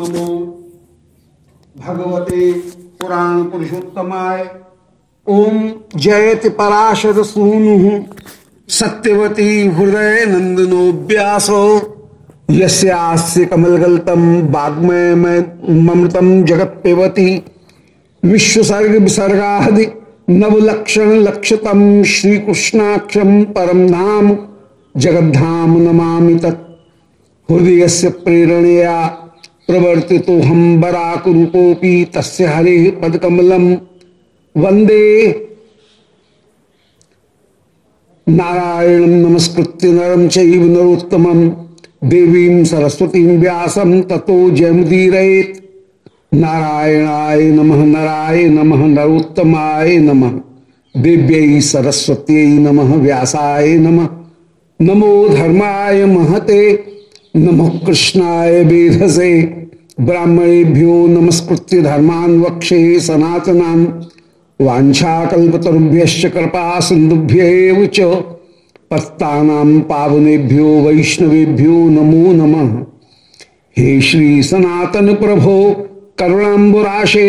नमो भगवते पुराण पुरुषोत्तमाय। ओम जयति पराशर सूनु। सत्यवती हृदय नंदनो व्यासो। यस्य कमलगल्तम वाग्मय ममृतम जगत पेवती विश्वसर्ग विसर्गादि नवलक्षण लक्षतम श्रीकृष्णाक्षम परम धाम जगद्धाम नमा तत्। हृदय से प्रेरणया प्रवर्ति तो हम बराकूपोपी तस् हरे पदकमलम वंदे नारायण नमस्कृत्य नरम चैव नरोत्तम देवी सरस्वती व्यासम ततो जयमुदीरेत नारायणाय नमः, नराय नमः, नरोत्तमाय नमः। दिव्य सरस्वती नमः, व्यासाय नमः। नमो धर्माय महते नमो कृष्णाय वेधसे ब्राह्मणेभ्यो नमस्कृत्य धर्मान वक्षे सनातनान वाछाकुभ्य कृपा सिंधुभ्य पत्ता पावनेभ्यो वैष्णवेभ्यो नमो नमः। हे श्री सनातन प्रभो करुणाबुराशे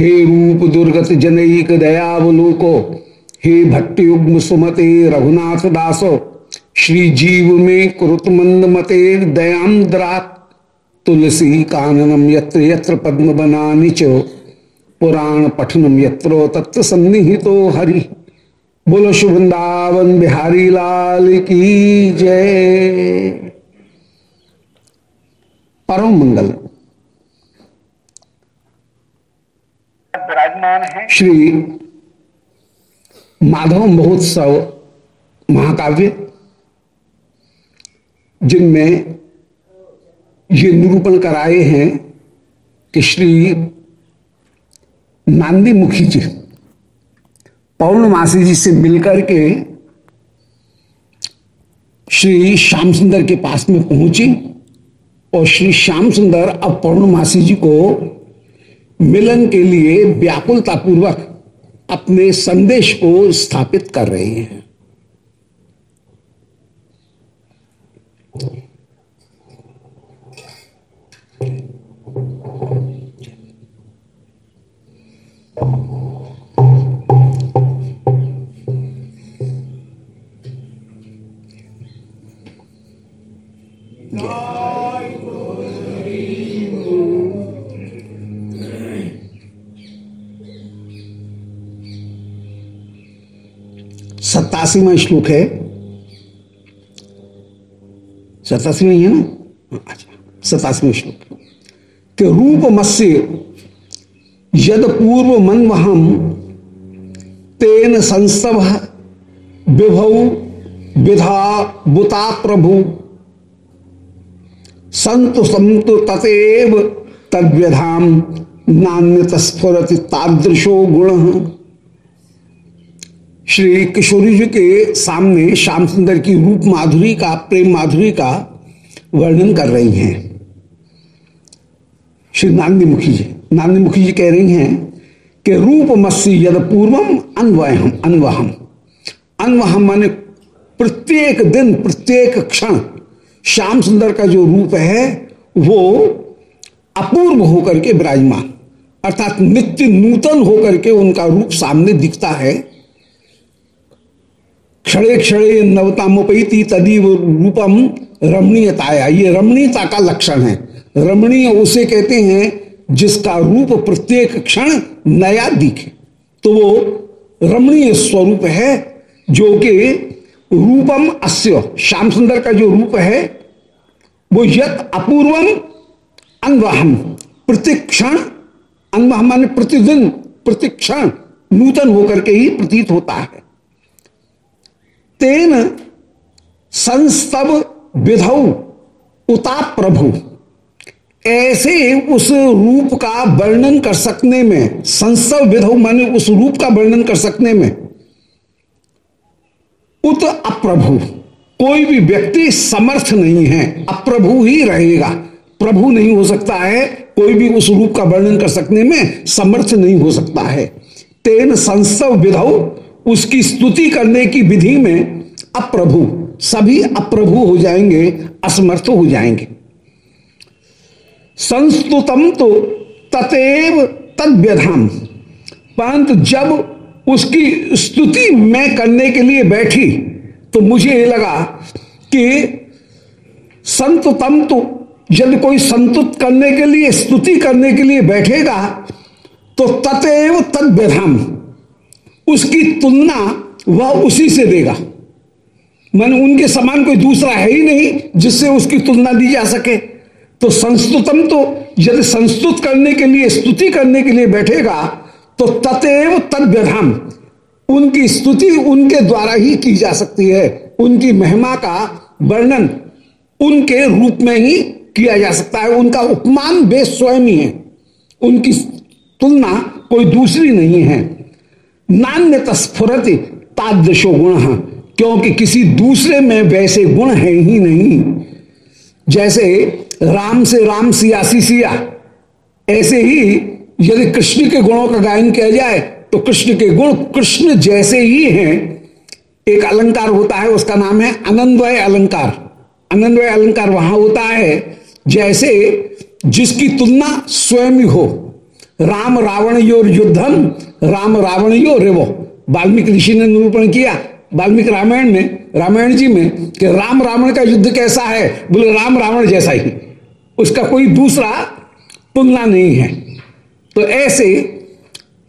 हे रूप दुर्गत जनक दयावलोको, हे भट्टयुग्म सुमते रघुनाथ दासो श्री जीव में कुरुत मंद मते दयांद्रा तुलसी काननम यत्र यत्र पद्म बनानी च। पुराण पठनम यत्रो तत्व सन्निहितो हरि। बोलो शुभृंदावन बिहारी लाल की जय। परम मंगल। विराजमान है। श्री माधव महोत्सव महाकाव्य। जिनमें ये निरूपण कराए हैं कि श्री नांदी मुखी जी पौर्णमासी जी से मिलकर के श्री श्याम सुंदर के पास में पहुँची और श्री श्याम सुंदर अब पौर्णमासी जी को मिलन के लिए व्याकुलता पूर्वक अपने संदेश को स्थापित कर रहे हैं। सतासीवा श्लोक है। सतासी में है ना? अच्छा सतासी श्लोक। के रूप मत्स्य यद पूर्व मन वहम तेन संस्तव विभौ विधा बुता प्रभु। संत संत ततेव नान्य तस्फुरति तादृशो गुण। श्री किशोरी जी के सामने श्याम सुंदर की रूप माधुरी का, प्रेम माधुरी का वर्णन कर रही हैं। श्री नांदी मुखी जी नांदी मुखी जी कह रही हैं कि रूप मत्स्य यद पूर्वम अनवहम अनवहम। अनवहम माने प्रत्येक दिन, प्रत्येक क्षण श्याम सुंदर का जो रूप है, वो अपूर्व होकर के विराजमान। अर्थात नित्य नूतन होकर के उनका रूप सामने दिखता है। क्षणे क्षणे नवतामोपैती तदीव रूपम रमणीयताया। ये रमणीयता का लक्षण है। रमणीय उसे कहते हैं जिसका रूप प्रत्येक क्षण नया दिखे। तो वो रमणीय स्वरूप है जो कि रूपम अस्य। श्याम सुंदर का जो रूप है, वो यत अपूर्वम अनवहम। प्रतिक्षण अनवह माने प्रतिदिन, प्रतिक्षण नूतन होकर के ही प्रतीत होता है। तेन संस्तव विधौ उता प्रभु ऐसे उस रूप का वर्णन कर सकने में, संस्तव विधौ माने उस रूप का वर्णन कर सकने में, उत अप्रभु। कोई भी व्यक्ति समर्थ नहीं है, अप्रभु ही रहेगा। प्रभु नहीं हो सकता है, कोई भी उस रूप का वर्णन कर सकने में समर्थ नहीं हो सकता है। तेन संस्तव विधौ उसकी स्तुति करने की विधि में अप्रभु, सभी अप्रभु हो जाएँगे, असमर्थ हो जाएँगे। संस्तुतम तो ततेव तद परंतु जब उसकी स्तुति मैं करने के लिए बैठी तो मुझे ये लगा कि संतुतम तो यदि कोई संतुत करने के लिए, स्तुति करने के लिए बैठेगा तो ततेव तद व्यधाम उसकी तुलना वह उसी से देगा। मन उनके समान कोई दूसरा है ही नहीं जिससे उसकी तुलना दी जा सके। तो संस्तुतम तो यदि संस्तुत करने के लिए, स्तुति करने के लिए बैठेगा तो ततेव तद व्यधाम उनकी स्तुति उनके द्वारा ही की जा सकती है। उनकी महिमा का वर्णन उनके रूप में ही किया जा सकता है। उनका उपमान वे स्वयं ही है। उनकी तुलना कोई दूसरी नहीं है। नान्य तस्फुरति तादृशो गुण, क्योंकि किसी दूसरे में वैसे गुण है ही नहीं। जैसे राम से राम सियासी सिया, ऐसे ही यदि कृष्ण के गुणों का गायन किया जाए तो कृष्ण के गुण कृष्ण जैसे ही हैं। एक अलंकार होता है, उसका नाम है अनंदवय अलंकार। अनन्वय अलंकार वहाँ होता है, जैसे जिसकी तुलना स्वयं हो। राम रावण योर युद्धम राम रावण यो रेवो। वाल्मीकि ऋषि ने निरूपण किया। वाल्मीकि रामायण में, रामायण जी में कि राम रावण का युद्ध कैसा है? बोले, राम रावण जैसा ही। उसका कोई दूसरा तुलना नहीं है। तो ऐसे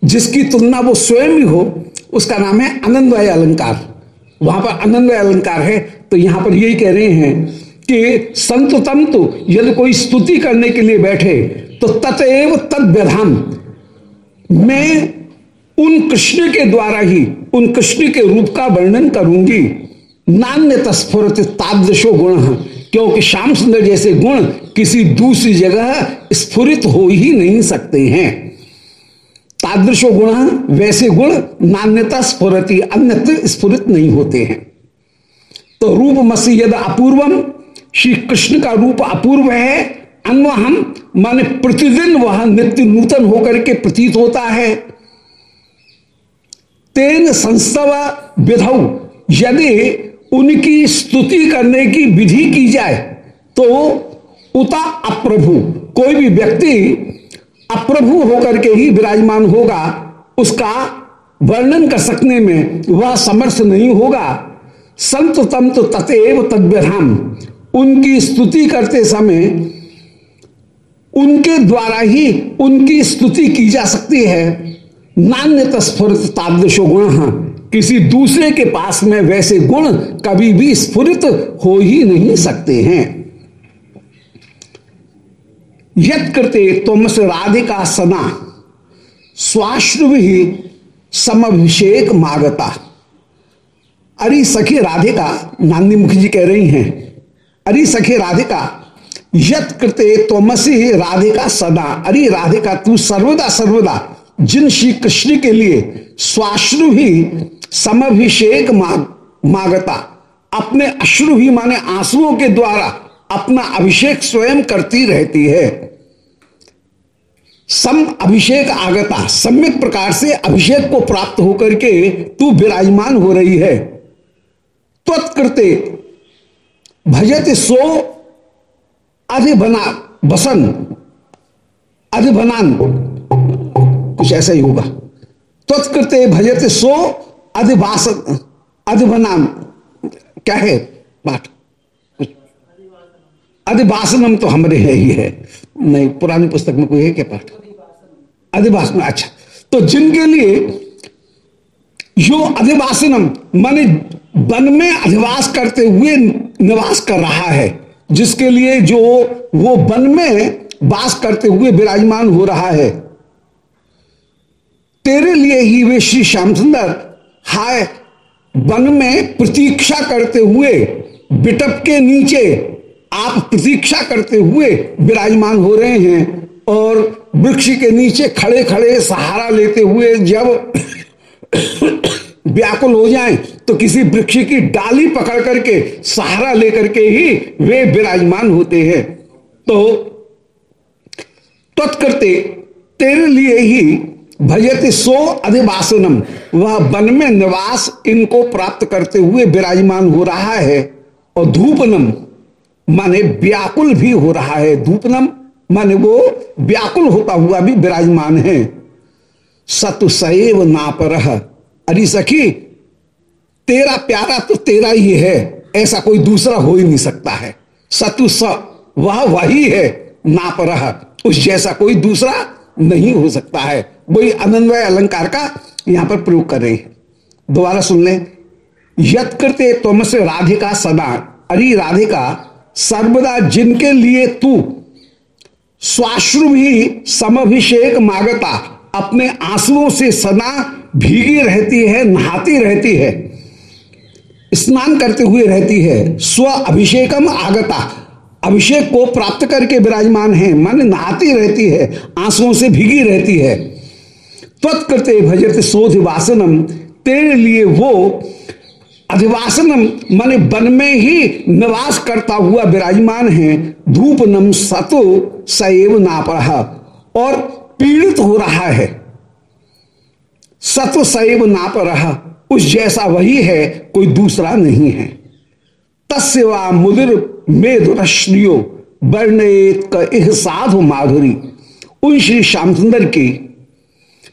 जिसकी तुलना वो स्वयं ही हो, उसका नाम है आनंदवाय अलंकार। वहाँ पर आनंदवाय अलंकार है। तो यहाँ पर यही कह रहे हैं कि संत तंतु यदि कोई स्तुति करने के लिए बैठे तो ततएव तद व्यधान मैं उन कृष्ण के द्वारा ही, उन कृष्ण के रूप का वर्णन करूँगी। नान्य तस्फुरत तादृशो गुण, क्योंकि श्याम सुंदर जैसे गुण किसी दूसरी जगह स्फुरित हो ही नहीं सकते हैं। तादृशो गुण, वैसे गुण नान्यता स्फुरति अन्यत्र स्फुरित नहीं होते हैं। तो रूप मसी यद अपूर्वम, श्री कृष्ण का रूप अपूर्व है अन्व हम, माने प्रतिदिन वह नित्य नूतन होकर के प्रतीत होता है। तेन संस्तव विधौ, यदि उनकी स्तुति करने की विधि की जाए तो उता अप्रभु, कोई भी व्यक्ति अप्रभु होकर के ही विराजमान होगा, उसका वर्णन कर सकने में वह समर्थ नहीं होगा। संत तंत ततेव तद्व्यधाम उनकी स्तुति करते समय उनके द्वारा ही उनकी स्तुति की जा सकती है। नान्य तस्फुरित तादृशो गुण किसी दूसरे के पास में वैसे गुण कभी भी स्फुरित हो ही नहीं सकते हैं। यद करते तुमसे राधिका सना स्वाश्रु ही समभिषेक मागता। अरे सखी राधिका नांदी मुखी जी कह रही हैं, अरे सखी राधिका यत कृते तोमसी राधिका सदा। अरे राधिका तू सर्वदा सर्वदा जिन श्री कृष्ण के लिए स्वाश्रु ही समभिषेक माग, मागता अपने अश्रु ही माने आंसुओं के द्वारा अपना अभिषेक स्वयं करती रहती है। सम अभिषेक आगता सम्यक प्रकार से अभिषेक को प्राप्त होकर के तू विराजमान हो रही है। त्वत्कृते भजत सो अधिबना बसन अधिबनान कुछ ऐसा ही होगा। त्वत्कृते भजत सो अधिवास अधिबनान क्या है पाठ अधिवासनम तो हमारे है ही है। नहीं, पुरानी पुस्तक में कोई है क्या पाठ अधिवासन अच्छा। तो जिनके लिए जो अधिवासनम माने वन में अधिवास करते हुए निवास कर रहा है जिसके लिए जो वो वन में वास करते हुए विराजमान हो रहा है। तेरे लिए ही वे श्री श्याम सुंदर, हाय, वन में प्रतीक्षा करते हुए, बिटप के नीचे आप प्रतीक्षा करते हुए विराजमान हो रहे हैं और वृक्ष के नीचे खड़े खड़े सहारा लेते हुए जब व्याकुल हो जाएँ तो किसी वृक्ष की डाली पकड़ करके सहारा लेकर के ही वे विराजमान होते हैं। तो तत्कर्ते तेरे लिए ही भजत सो अधिवासनम। वह वन में निवास इनको प्राप्त करते हुए विराजमान हो रहा है, और धूपनम, माने व्याकुल भी हो रहा है। धूपनम, माने वो व्याकुल होता हुआ भी विराजमान है। सतु सैव नापर अरे सखी, तेरा प्यारा तो तेरा ही है, ऐसा कोई दूसरा हो ही नहीं सकता है। सतु स, वह वही है नापर उस जैसा कोई दूसरा नहीं हो सकता है। वही अनन्वय अलंकार का यहाँ पर प्रयोग कर रहे हैं। दोबारा सुन लें। यत करते तुमसे राधिका सदा। अरे राधिका, सर्वदा जिनके लिए तू स्वाश्रु भी समभिषेक मागता, अपने आंसुओं से सदा भीगी रहती है, नहाती रहती है, स्नान करते हुए रहती है, स्व अभिषेकम आगता। अभिषेक को प्राप्त करके विराजमान है, मन नहाती रहती है, आंसुओं से भीगी रहती है। त्वत्कृते भजत शोध वासनम, तेरे लिए वो अधिवासनम, माने वन में ही निवास करता हुआ विराजमान है धूप नम सतो सैव नापह और पीड़ित हो रहा है सत्व सैव नाप रहा, उस जैसा वही है, कोई दूसरा नहीं है। तस्वा मुदिर मेधुरश्रियो वर्णित साधु माधुरी। उन श्री श्याम सुंदर की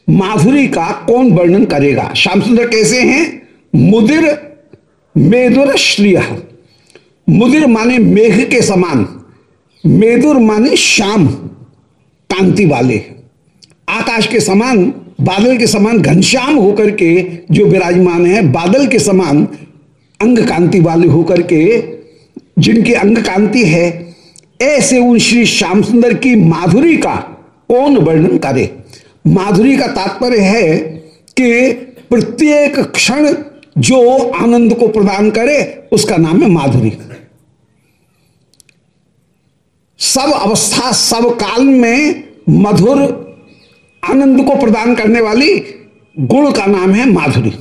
माधुरी का कौन वर्णन करेगा? श्याम सुंदर कैसे हैं? मुदिर मेदुर श्रिय मुदिर माने मेघ के समान, मेदुर माने श्याम, कांति वाले। आकाश के समान बादल के समान घनश्याम होकर के जो विराजमान है, बादल के समान अंग कांति वाले होकर के जिनकी अंग कांति है, ऐसे उन श्री श्याम सुंदर की माधुरी का कौन वर्णन करे? माधुरी का तात्पर्य है कि प्रत्येक क्षण जो आनंद को प्रदान करे, उसका नाम है माधुरी। सब अवस्था, सब काल में मधुर आनंद को प्रदान करने वाली गुण का नाम है माधुरी।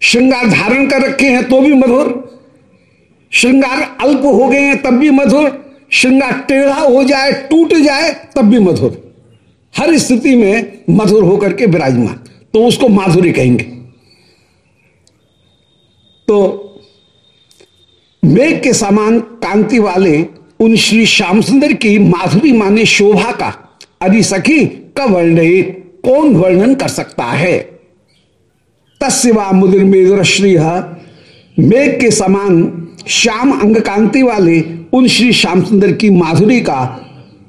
श्रृंगार धारण कर रखे हैं तो भी मधुर। श्रृंगार अल्प हो गए हैं तब भी मधुर। श्रृंगार टेढ़ा हो जाए, टूट जाए, तब भी मधुर। हर स्थिति में मधुर होकर के विराजमान। तो उसको माधुरी कहेंगे। तो मेघ के समान कांति वाले उन श्री श्याम सुंदर की माधुरी माने शोभा का। अरे सखी का वर्णित कौन वर्णन कर सकता है? तस्वा मुदिर मेदुर श्री मेघ के समान श्याम अंग कांति वाले उन श्री श्याम सुंदर की माधुरी का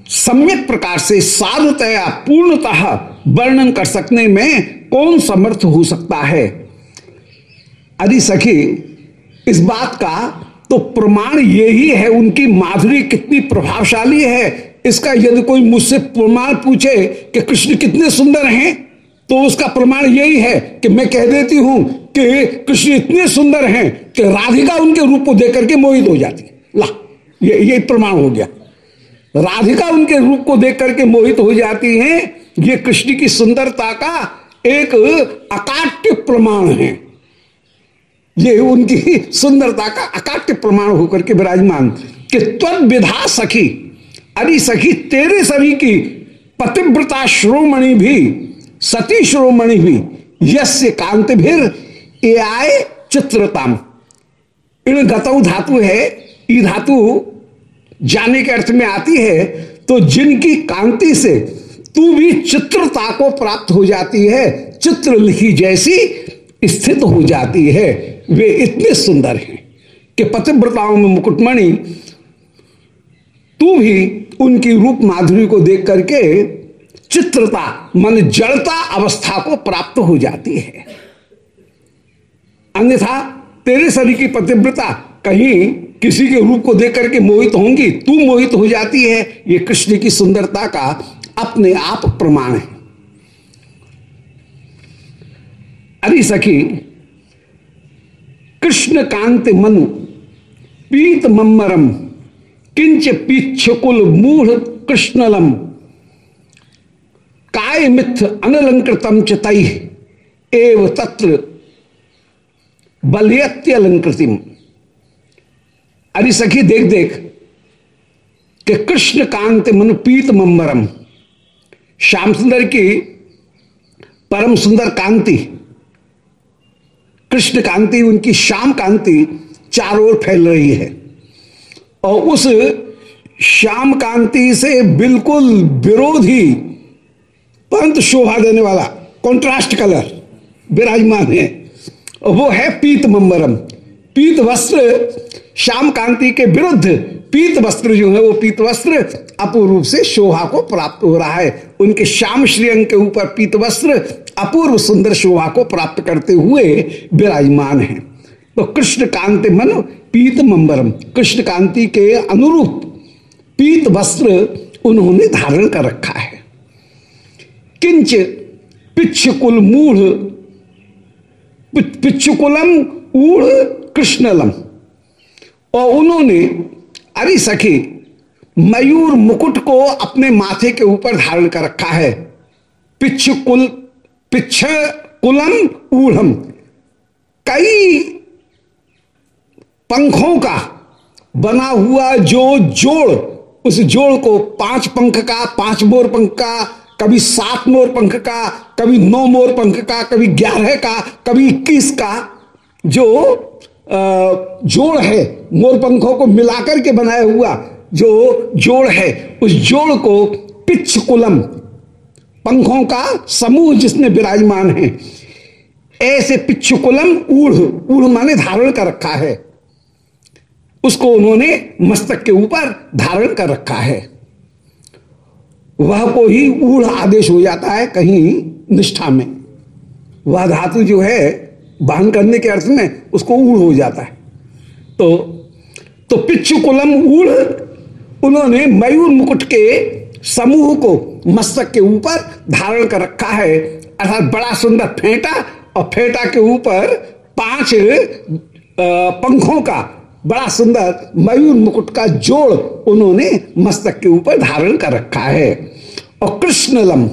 सम्यक प्रकार से साधुतया पूर्णतः वर्णन कर सकने में कौन समर्थ हो सकता है? अरे सखी, इस बात का तो प्रमाण यही है, उनकी माधुरी कितनी प्रभावशाली है। इसका यदि कोई मुझसे प्रमाण पूछे कि कृष्ण कितने सुंदर हैं तो उसका प्रमाण यही है कि मैं कह देती हूँ कि कृष्ण इतने सुंदर हैं कि राधिका उनके रूप को देख करके मोहित हो जाती ला, ये ये प्रमाण हो गया। राधिका उनके रूप को देख करके मोहित हो जाती हैं, ये कृष्ण की सुंदरता का एक अकाट्य प्रमाण है। ये उनकी सुंदरता का अकाट्य प्रमाण होकर के विराजमान कि त्वद विधा सखी अरे सखी, तेरे सभी की पतिव्रता श्रोमणि भी, सती श्रोमणि भी, यस्य कांति भीर ए आए चित्रताम। इन गतौ धातु है, ई धातु जाने के अर्थ में आती है तो जिनकी कांति से तू भी चित्रता को प्राप्त हो जाती है, चित्र लिखी जैसी स्थित हो जाती है, वे इतने सुंदर हैं कि पतिव्रताओं में मुकुटमणि तू भी उनकी रूप माधुरी को देख करके चित्रता, मन जड़ता अवस्था को प्राप्त हो जाती है। अन्यथा तेरे शरीर की पतिव्रता कहीं किसी के रूप को देख करके मोहित होंगी, तू मोहित हो जाती है। ये कृष्ण की सुंदरता का अपने आप प्रमाण है। अरे सखी, कृष्ण कांत मनु पीत मम्मरम किंच पीछकुल मूढ़ कृष्णलम। काय मिथ अनलंकृतम चतई एव तत्र बलियत्यलंकृतिम। अरे सखी, देख देख, कि कृष्ण कांत मनु पीत मम्बरम श्याम सुंदर की परम सुंदर कांति कृष्ण कांति उनकी श्याम कांति चारों ओर फैल रही है। और उस श्याम कांति से बिल्कुल विरोधी परंतु शोभा देने वाला कॉन्ट्रास्ट कलर विराजमान है। वो है पीत मंबरम। पीत वस्त्र श्याम कांति के विरुद्ध पीत वस्त्र जो है, वो पीत वस्त्र अपूर्व रूप से शोभा को प्राप्त हो रहा है। उनके श्याम श्रीअंग के ऊपर पीत वस्त्र अपूर्व सुंदर शोभा को प्राप्त करते हुए विराजमान है। तो कृष्ण कांति मन पीत मंबरम कृष्ण कांति के अनुरूप पीत वस्त्र उन्होंने धारण कर रखा है। किंच पिछकुल मूढ़ पिछुकुलम ऊढ़, कृष्णलम। और उन्होंने, अरे सखी, मयूर मुकुट को अपने माथे के ऊपर धारण कर रखा है। पिछ कुल पिछ कुलम ऊढ़म। कई पंखों का बना हुआ जो जोड़, उस जोड़ को पाँच पंख का, पाँच मोर पंख का, कभी सात मोर पंख का, कभी नौ मोर पंख का, कभी ग्यारह का, कभी इक्कीस का, जो जोड़ है, मोर पंखों को मिलाकर के बनाया हुआ जो जोड़ है, उस जोड़ को पिच कुलम पंखों का समूह जिसमें विराजमान है, ऐसे पिछुकुलम ऊढ़ ऊढ़ माने धारण कर रखा है। उसको उन्होंने मस्तक के ऊपर धारण कर रखा है। वह को ही ऊढ़ आदेश हो जाता है कहीं निष्ठा में। वह धातु जो है बहन करने के अर्थ में उसको ऊढ़ हो जाता है। तो तो कुलम ऊढ़, उन्होंने मयूर मुकुट के समूह को मस्तक के ऊपर धारण कर रखा है। अर्थात बड़ा सुंदर फेंटा और फेंटा के ऊपर पाँच पंखों का बड़ा सुंदर मयूर मुकुट का जोड़ उन्होंने मस्तक के ऊपर धारण कर रखा है। और कृष्णलम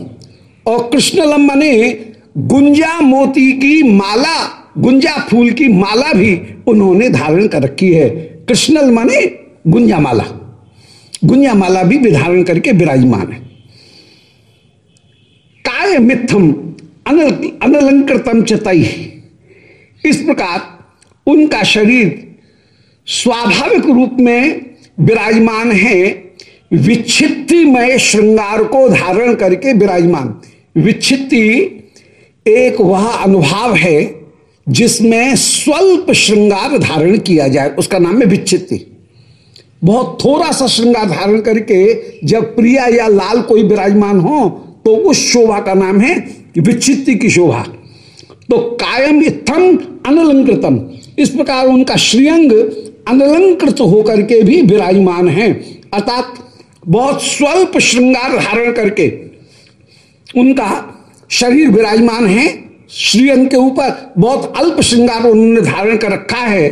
और कृष्णलम माने गुंजा मोती की माला, गुंजा फूल की माला भी उन्होंने धारण कर रखी है। कृष्णल माने गुंजा माला। गुंजा माला भी विधारण करके विराजमान है। काय मिथम अनलंकृतम चतई इस प्रकार उनका शरीर स्वाभाविक रूप में विराजमान है। विच्छित्तिमय श्रृंगार को धारण करके विराजमान। विच्छित्ति एक वह अनुभाव है जिसमें स्वल्प श्रृंगार धारण किया जाए। उसका नाम है विच्छित्ति। बहुत थोड़ा सा श्रृंगार धारण करके जब प्रिया या लाल कोई विराजमान हो तो उस शोभा का नाम है विच्छित्ति की शोभा। तो कायम इतम अनलंकृतम। इस प्रकार उनका श्रीअंग अनलंकृत होकर के भी विराजमान है। अर्थात बहुत स्वल्प श्रृंगार धारण करके उनका शरीर विराजमान है। श्रीअंग के ऊपर बहुत अल्प श्रृंगार उन्होंने धारण कर रखा है।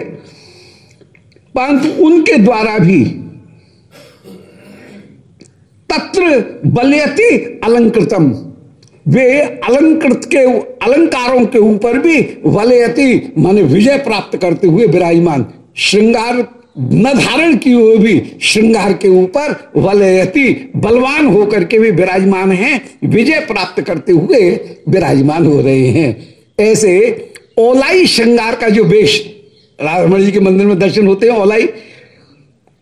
परंतु उनके द्वारा भी तत्र बलयति अलंकृतम। वे अलंकृत के अलंकारों के ऊपर भी वलयति माने विजय प्राप्त करते हुए विराजमान। श्रृंगार न धारण किए हुए भी श्रृंगार के ऊपर वलयति बलवान होकर के भी विराजमान हैं, विजय प्राप्त करते हुए विराजमान हो रहे हैं। ऐसे ओलाई श्रृंगार का जो वेश राधारमण जी के मंदिर में दर्शन होते हैं ओलाई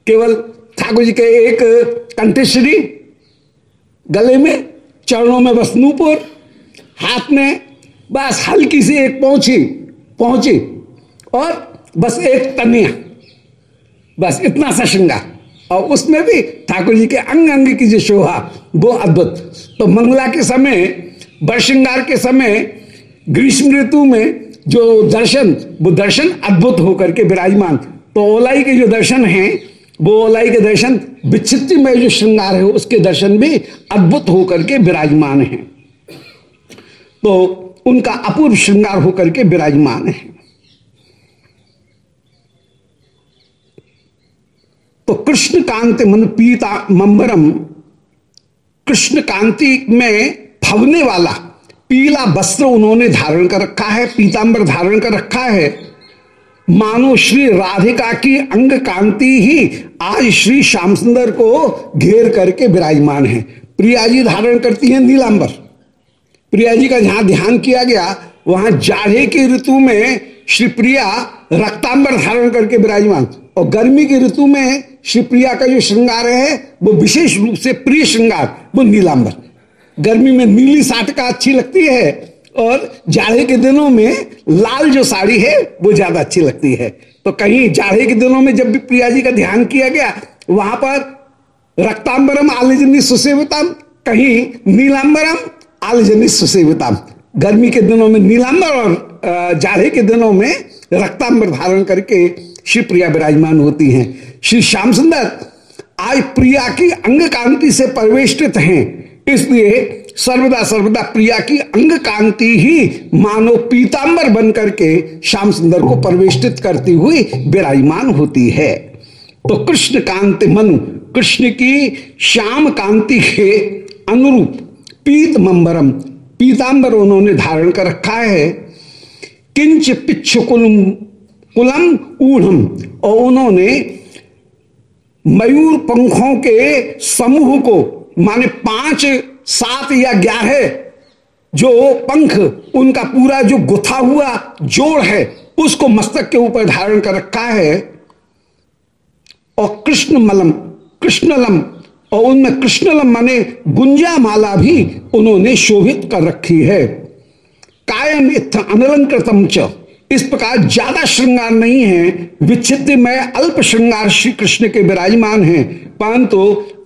केवल ठाकुर जी के एक कंठश्री गले में, चरणों में बस नूपुर हाथ में बस हल्की सी एक पहुँची पहुँची और बस एक तनिया बस इतना सा श्रृंगार और उसमें भी ठाकुर जी के अंग अंग की जो शोभा, वो अद्भुत। तो मंगला के समय बरश्रृंगार के समय, ग्रीष्म ऋतु में जो दर्शन, वो दर्शन अद्भुत होकर के विराजमान। तो ओलाई के जो दर्शन हैं, वो ओलाई के दर्शन विचित्र में जो श्रृंगार है, उसके दर्शन भी अद्भुत होकर के विराजमान हैं। तो उनका अपूर्व श्रृंगार होकर के विराजमान है। तो कृष्ण कांति मन पीता मंबरम। कृष्ण कांति में फवने वाला पीला वस्त्र उन्होंने धारण कर रखा है, पीतांबर धारण कर रखा है। मानो श्री राधिका की अंग कांति ही आज श्री श्याम सुंदर को घेर करके विराजमान है। प्रिया जी धारण करती है नीलांबर। प्रिया जी का जहाँ ध्यान किया गया, वहाँ जाड़े की ऋतु में श्री प्रिया रक्तांबर धारण करके विराजमान। और गर्मी की ऋतु में श्री प्रिया का जो श्रृंगार है, वो विशेष रूप से प्रिय श्रृंगार, वो नीलांबर गर्मी में नीली साटका अच्छी लगती है और जाड़े के दिनों में लाल जो साड़ी है, वो ज़्यादा अच्छी लगती है। तो कहीं जाड़े के दिनों में जब भी प्रिया जी का ध्यान किया गया, वहाँ पर रक्तांबरम आलिजनी सुसेवितम, कहीं नीलांबरम आलिजनी सुसेवितम। गर्मी के दिनों में नीलांबर और जाड़े के दिनों में रक्तांबर धारण करके श्री प्रिया विराजमान होती हैं। श्री श्याम सुंदर, आज प्रिया की अंग कांति से परिवेष्टित हैं। इसलिए सर्वदा सर्वदा प्रिया की अंग कांति ही मानो पीतांबर बन करके श्याम सुंदर को परिवेष्टित करती हुई विराजमान होती है। तो कृष्ण कांति मनु, कृष्ण की श्याम कांति के अनुरूप पीत मंबरम पीतांबर उन्होंने धारण कर रखा है। किंच पिच्छ कुलम कुलम ऊढ़म। और उन्होंने मयूर पंखों के समूह को, माने पाँच, सात या ग्यारह जो पंख, उनका पूरा जो गुथा हुआ जोड़ है, उसको मस्तक के ऊपर धारण कर रखा है। और कृष्ण मलम कृष्णलम, और उनमें कृष्णलम माने गुंजा माला भी उन्होंने शोभित कर रखी है। कायम इत्थ अनलंकृतम च। इस प्रकार ज़्यादा श्रृंगार नहीं है। विच्छिन्न में अल्प श्रृंगार श्री कृष्ण के विराजमान हैं। परंतु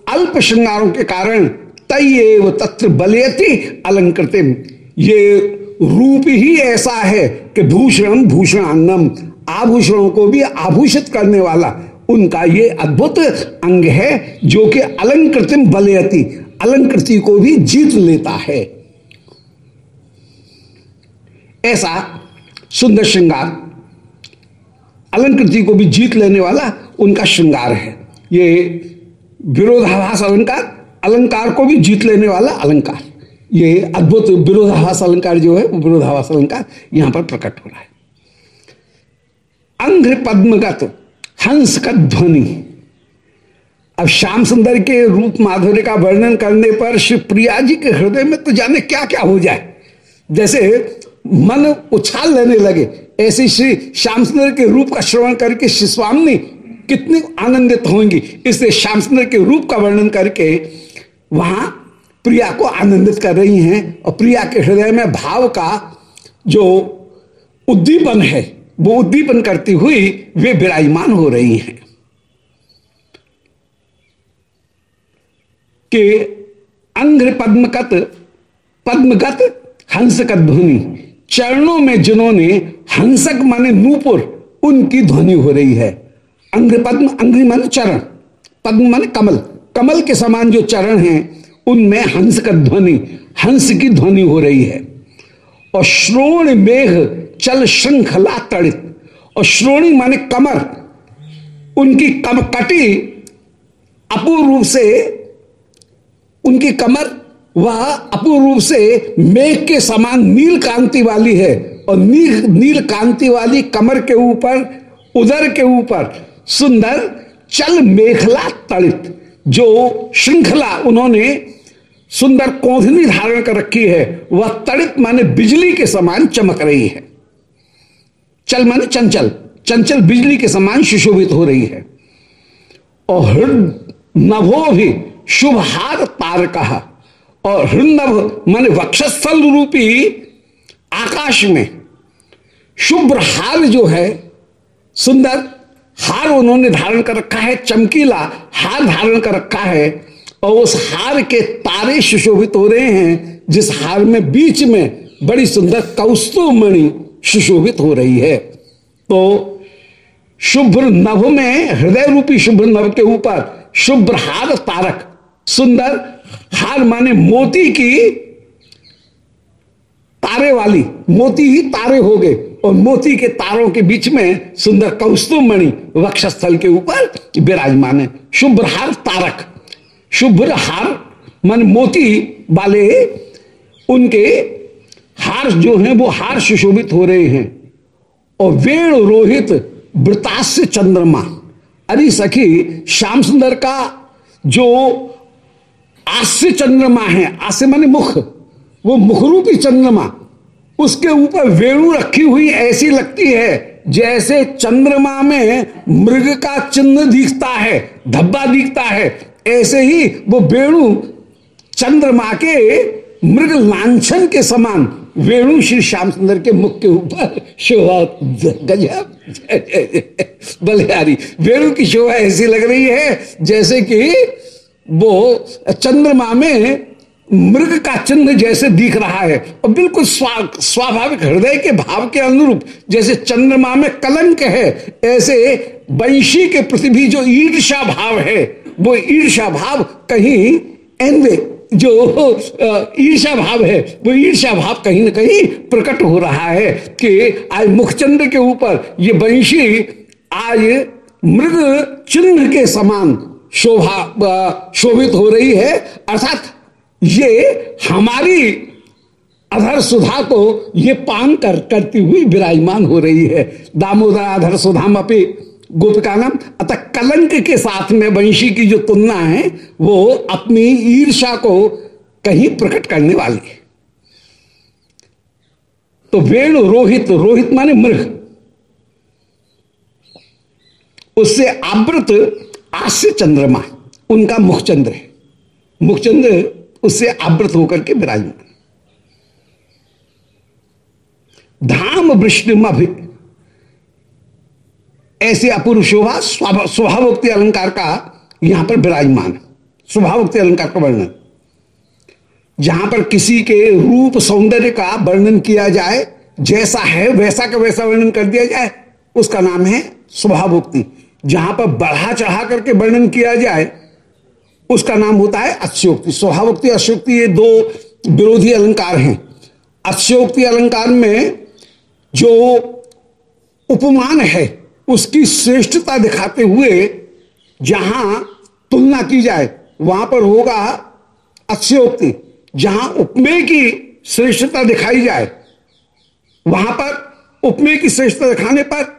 अल्प श्रृंगारों के कारण तय तत्र बलयति अलंकृतिम। ये रूप ही ऐसा है कि भूषण भूषण अन्नम आभूषणों को भी आभूषित करने वाला उनका ये अद्भुत अंग है जो कि अलंकृतिम बलयति। अलंकृति को भी जीत लेता है। ऐसा सुंदर श्रृंगार, अलंकृति को भी जीत लेने वाला उनका श्रृंगार है। ये विरोधाभास अलंकार अलंकार को भी जीत लेने वाला अलंकार। ये अद्भुत विरोधाभास अलंकार जो है, वो विरोधाभास अलंकार यहाँ पर प्रकट हो रहा है। अंग्र पद्मगत हंस का ध्वनि। अब श्याम सुंदर के रूप माधुर्य का वर्णन करने पर श्री प्रिया जी के हृदय में तो जाने क्या क्या हो जाए। जैसे मन उछाल लेने लगे। ऐसे श्री श्याम सुंदर के रूप का श्रवण करके श्री स्वामी कितनी आनंदित होंगी। इसलिए श्याम सुंदर के रूप का वर्णन करके वहाँ प्रिया को आनंदित कर रही हैं और प्रिया के हृदय में भाव का जो उद्दीपन है, वो उद्दीपन करती हुई वे विराजमान हो रही हैं। कि अंग्र पद्मकत, पद्मगत हंसक ध्वनि चरणों में जिन्होंने हंसक माने नूपुर, उनकी ध्वनि हो रही है। अंग्र पद्म, अंग्री मान चरण, पद्म मान कमल। कमल के समान जो चरण हैं, उनमें हंस का ध्वनि, हंस की ध्वनि हो रही है। और श्रोण मेघ चल श्रृंखला तड़ित, और श्रोणी माने कमर। उनकी कम कटी अपूर्व से, उनकी कमर वह अपूर्व रूप से मेघ के समान नील कांति वाली है और नील नील कांति वाली कमर के ऊपर, उदर के ऊपर सुंदर चल मेखला तड़ित, जो श्रृंखला उन्होंने सुंदर कौधनी धारण कर रखी है। वह तड़ित माने बिजली के समान चमक रही है। चल माने चंचल चंचल बिजली के समान सुशोभित हो रही है। और नभो भी शुभ हार तार कहा और हृदनभ माने वक्षस्थल रूपी आकाश में शुभ्र हार जो है, सुंदर हार उन्होंने धारण कर रखा है, चमकीला हार धारण कर रखा है, और उस हार के तारे सुशोभित हो रहे हैं, जिस हार में बीच में बड़ी सुंदर कौस्तुमणि सुशोभित हो रही है। तो शुभ्र नभ में, हृदय रूपी शुभ्र नभ के ऊपर शुभ्र हार तारक, सुंदर हार माने मोती की तारे वाली। मोती ही तारे हो गए। और मोती के तारों के बीच में सुंदर कौस्तुभ मणि वक्षस्थल के ऊपर विराजमान है। शुभ्र हार तारक। शुभ्र हार मन मोती वाले उनके हार जो हैं, वो हार सुशोभित हो रहे हैं। और वेण रोहित वृतास्य चंद्रमा। अरे सखी, श्याम सुंदर का जो आस्य चंद्रमा है आस्य माने मुख। वो मुखरूपी चंद्रमा। उसके ऊपर वेणु रखी हुई ऐसी लगती है, जैसे चंद्रमा में मृग का चिन्ह दिखता है, धब्बा दिखता है। ऐसे ही वो वेणु चंद्रमा के मृग लांछन के समान, वेणु श्री श्याम सुंदर के मुख के ऊपर शोभा गजब। बलिहारी, वेणु की शोभा ऐसी लग रही है, जैसे कि वो चंद्रमा में मृग का चिन्ह जैसे दिख रहा है और बिल्कुल स्वा, स्वाभाविक हृदय के भाव के अनुरूप जैसे चंद्रमा में कलंक है ऐसे वंशी के प्रति भी जो ईर्षा भाव है वो ईर्षा भाव कहीं एनवे जो ईर्षा भाव है वो ईर्षा भाव कहीं ना कहीं प्रकट हो रहा है कि आज मुखचंद्र के ऊपर ये वंशी आज मृग चिन्ह के समान शोभा शोभित हो रही है। अर्थात ये हमारी अधर सुधा को ये पान कर, करती हुई विराजमान हो रही है। दामोदर अधर सुधाम अपे गोपिका नाम अतः कलंक के साथ में वंशी की जो तुलना है, वो अपनी ईर्षा को कहीं प्रकट करने वाली है। तो वेणु रोहित रोहित माने मृग। उससे आवृत आस्य चंद्रमा उनका मुखचंद्र है। मुखचंद्र उससे आवृत होकर के विराजमान धाम वृष्णिम भी ऐसे अपूर्व शोभा स्वभावोक्ति अलंकार का यहाँ पर विराजमान स्वभावोक्ति अलंकार का वर्णन। जहाँ पर किसी के रूप सौंदर्य का वर्णन किया जाए, जैसा है वैसा का वैसा वर्णन कर दिया जाए, उसका नाम है स्वभावोक्ति। जहाँ पर बढ़ा चढ़ा करके वर्णन किया जाए, उसका नाम होता है अक्षोक्ति स्वभावोक्ति अक्षोक्ति ये दो विरोधी अलंकार हैं। अक्षोक्ति अलंकार में जो उपमान है, उसकी श्रेष्ठता दिखाते हुए जहाँ तुलना की जाए, वहाँ पर होगा अक्षयोक्ति जहाँ उपमेय की श्रेष्ठता दिखाई जाए, वहाँ पर उपमेय की श्रेष्ठता दिखाने पर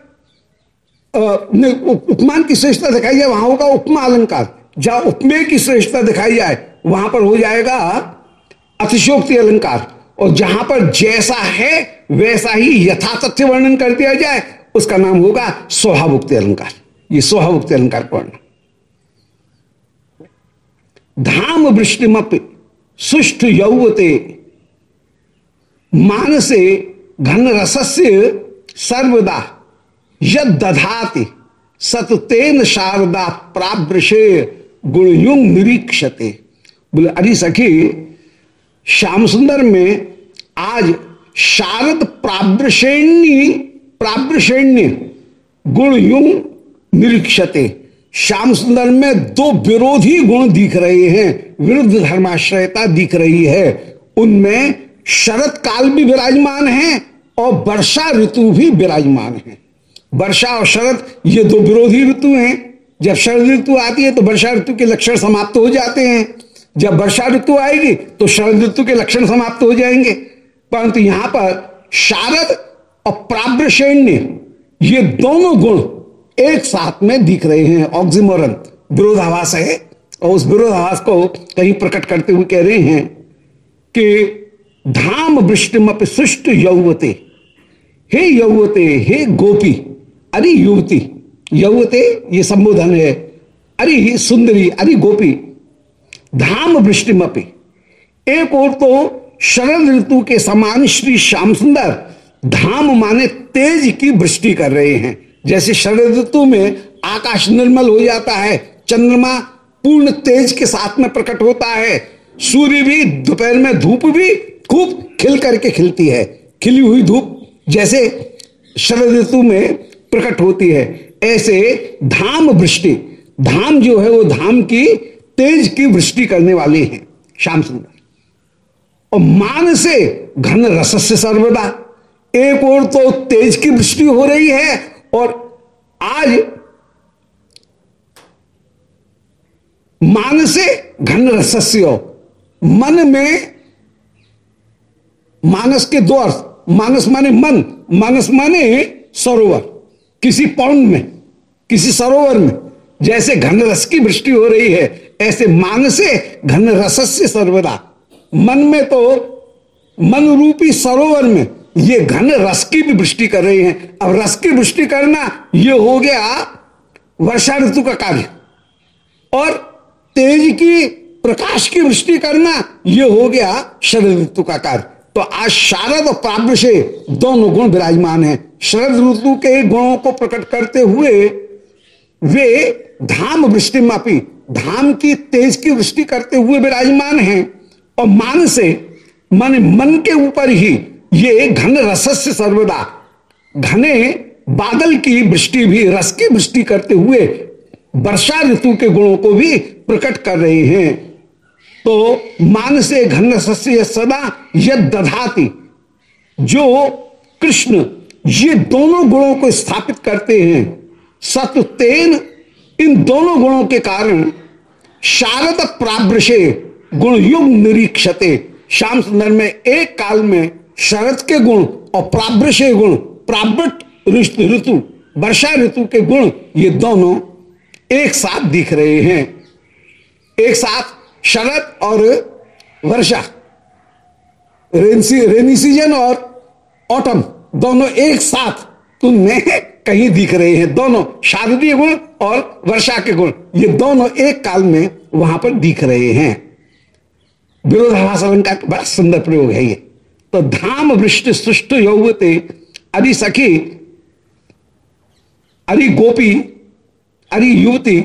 उपमान की श्रेष्ठता दिखाई जाए, वहाँ होगा उपमा अलंकार जहाँ उपमेय की श्रेष्ठता दिखाई जाए, वहाँ पर हो जाएगा अतिशोक्ति अलंकार। और जहाँ पर जैसा है, वैसा ही यथातथ्य वर्णन कर दिया जाए, उसका नाम होगा स्वभावुक्ति अलंकार। ये स्वभावुक्ति अलंकार वर्ण धाम वृष्टिमप सुष्ठ यौवते मानसे घन रसस्य सर्वदा यद दधाति सततेन शारदा प्रावृषे गुणयुंग निरीक्षते। बोले, अरे सखी श्याम सुंदर में आज शारद प्रावृषेणी गुण युंग निरीक्षते। श्याम सुंदर में दो विरोधी गुण दिख रहे हैं, विरुद्ध धर्माश्रयता दिख रही है। उनमें शरद काल भी विराजमान है और वर्षा ऋतु भी विराजमान है। वर्षा और शरद, ये दो विरोधी ऋतु हैं। जब शरद ऋतु आती है तो वर्षा ऋतु के लक्षण समाप्त हो जाते हैं। जब वर्षा ऋतु आएगी तो शरद ऋतु के लक्षण समाप्त हो जाएँगे। परंतु यहाँ पर शारद और प्राव्रषण्य ये दोनों गुण एक साथ में दिख रहे हैं। ऑक्सीमोरन विरोधाभास है, और उस विरोधाभास को कहीं प्रकट करते हुए कह रहे हैं कि धाम वृष्टिमप सुष्ट यौवते। हे यौवते, हे गोपी अरे युवती, यौवते, ये संबोधन है। अरे सुंदरी, अरे गोपी, धाम वृष्टिमपी एक और तो शरद ऋतु के समान श्री श्याम सुंदर धाम माने तेज की वृष्टि कर रहे हैं। जैसे शरद ऋतु में आकाश निर्मल हो जाता है, चंद्रमा पूर्ण तेज के साथ में प्रकट होता है, सूर्य भी दोपहर में धूप भी खूब खिल करके खिलती है। खिली हुई धूप, जैसे शरद ऋतु में प्रकट होती है। ऐसे धाम वृष्टि, धाम जो है वो धाम की तेज की वृष्टि करने वाली है, श्याम सुंदर। और मान से घन रस से सर्वदा, एक और तो तेज की वृष्टि हो रही है और आज मान से घन रसस्य मन में, मानस के दो अर्थ, मानस माने मन, मानस माने सरोवर। किसी पौंड में, किसी सरोवर में, जैसे घन रस की वृष्टि हो रही है, ऐसे मान से घन रसस्य सर्वदा। मन में तो मन रूपी सरोवर में ये घन रस की भी वृष्टि कर रहे हैं। अब रस की वृष्टि करना, ये हो गया वर्षा ऋतु का कार्य। और तेज की, प्रकाश की वृष्टि करना, ये हो गया शरद ऋतु का कार्य। तो आज शारद और प्रावृषे दोनों गुण विराजमान हैं। शरद ऋतु के गुणों को प्रकट करते हुए वे धाम वृष्टि मापी। धाम की तेज की वृष्टि करते हुए विराजमान हैं और मान से, मन मन के ऊपर ही ये घन रसस्य सर्वदा, घने बादल की वृष्टि भी, रस की वृष्टि करते हुए वर्षा ऋतु के गुणों को भी प्रकट कर रहे हैं। तो मान से घन रसस्य सदा यद दधाती, जो कृष्ण ये दोनों गुणों को स्थापित करते हैं। सत्यन इन दोनों गुणों के कारण शारद प्रावृषे गुण युग निरीक्षते। श्याम सुंदर में एक काल में शरद के गुण और प्रावृषे गुण प्रावृत ऋतु, वर्षा ऋतु के गुण, ये दोनों एक साथ दिख रहे हैं। एक साथ शरद और वर्षा रेनी सीज़न और ऑटम। दोनों एक साथ तुमने कहीं दिख रहे हैं। दोनों शारदीय गुण और वर्षा के गुण, ये दोनों एक काल में वहाँ पर दिख रहे हैं। विरोधाभास अलंकार का बड़ा सुंदर प्रयोग है ये। तो धाम वृष्टि सुष्ट यौवते, अरे सखी, अरे गोपी, अरे युवती,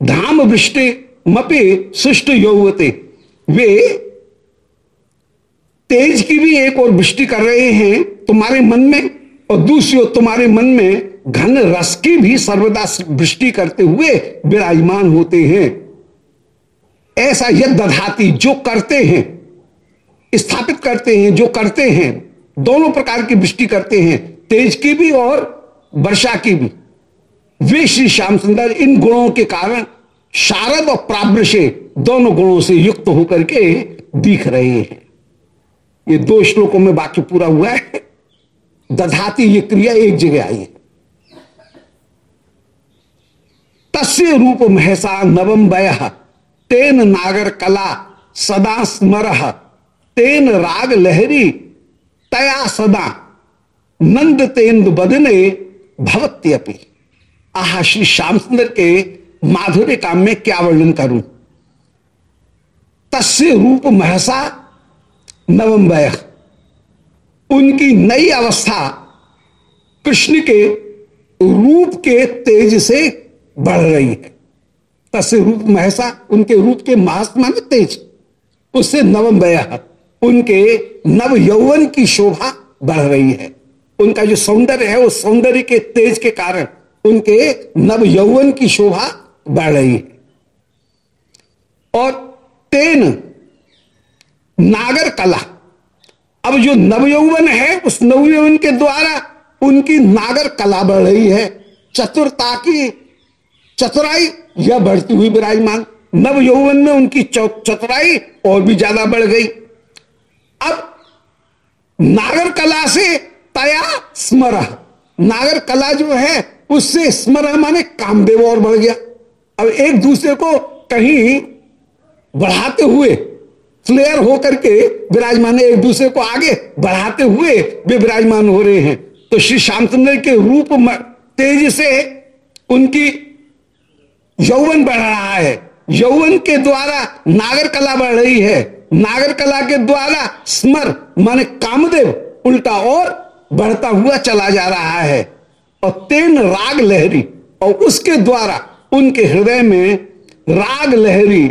धाम वृष्टि मपे सुष्ट यौवते, वे तेज की भी एक और वृष्टि कर रहे हैं, तुम्हारे मन में, और दूसरी ओर तुम्हारे मन में घन रस की भी सर्वदा वृष्टि करते हुए विराजमान होते हैं। ऐसा यद दधाती जो करते हैं, स्थापित करते हैं, जो करते हैं, दोनों प्रकार की वृष्टि करते हैं, तेज की भी और वर्षा की भी। वे श्री श्याम सुंदर इन गुणों के कारण शारद और प्रावृषे दोनों गुणों से युक्त होकर के दिख रहे हैं। ये दो श्लोकों में वाक्य पूरा हुआ है। दधाती ये क्रिया एक जगह आई है। तस्य रूप महसा नवम वय, तेन नागर कला सदा स्मर, तेन राग लहरी तया सदा, नंद तेंदु बदने भवत्यपि आह, श्री श्याम सुंदर के माधुर्य काम में क्या वर्णन करूँ? तस्य रूप महसा नवम वय उनकी नई अवस्था कृष्ण के रूप के तेज से बढ़ रही है। तस्य रूप महसा, उनके रूप के महस माने तेज। उससे नवम वय उनके नव यौवन की शोभा बढ़ रही है। उनका जो सौंदर्य है उस सौंदर्य के तेज के कारण उनके नव यौवन की शोभा बढ़ रही है। और तेन नागर कला। अब जो नवयौवन है, उस नवयौवन के द्वारा उनकी नागर कला बढ़ रही है। चतुरता की चतुराई, यह बढ़ती हुई विराजमान। नव यौवन में उनकी चतुराई और भी ज़्यादा बढ़ गई। अब नागर कला से तया स्मर। नागर कला जो है, उससे स्मर माने कामदेव और बढ़ गया। अब एक दूसरे को कहीं बढ़ाते हुए फ्लेयर होकर के विराजमान एक दूसरे को आगे बढ़ाते हुए वे विराजमान हो रहे हैं। तो श्री श्यामचंद्र के रूप तेज से उनकी यौवन बढ़ रहा है। यौवन के द्वारा नागर कला बढ़ रही है। नागर कला के द्वारा स्मर, माने कामदेव उल्टा और बढ़ता हुआ चला जा रहा है। और तेन राग लहरी, और उसके द्वारा उनके हृदय में राग लहरी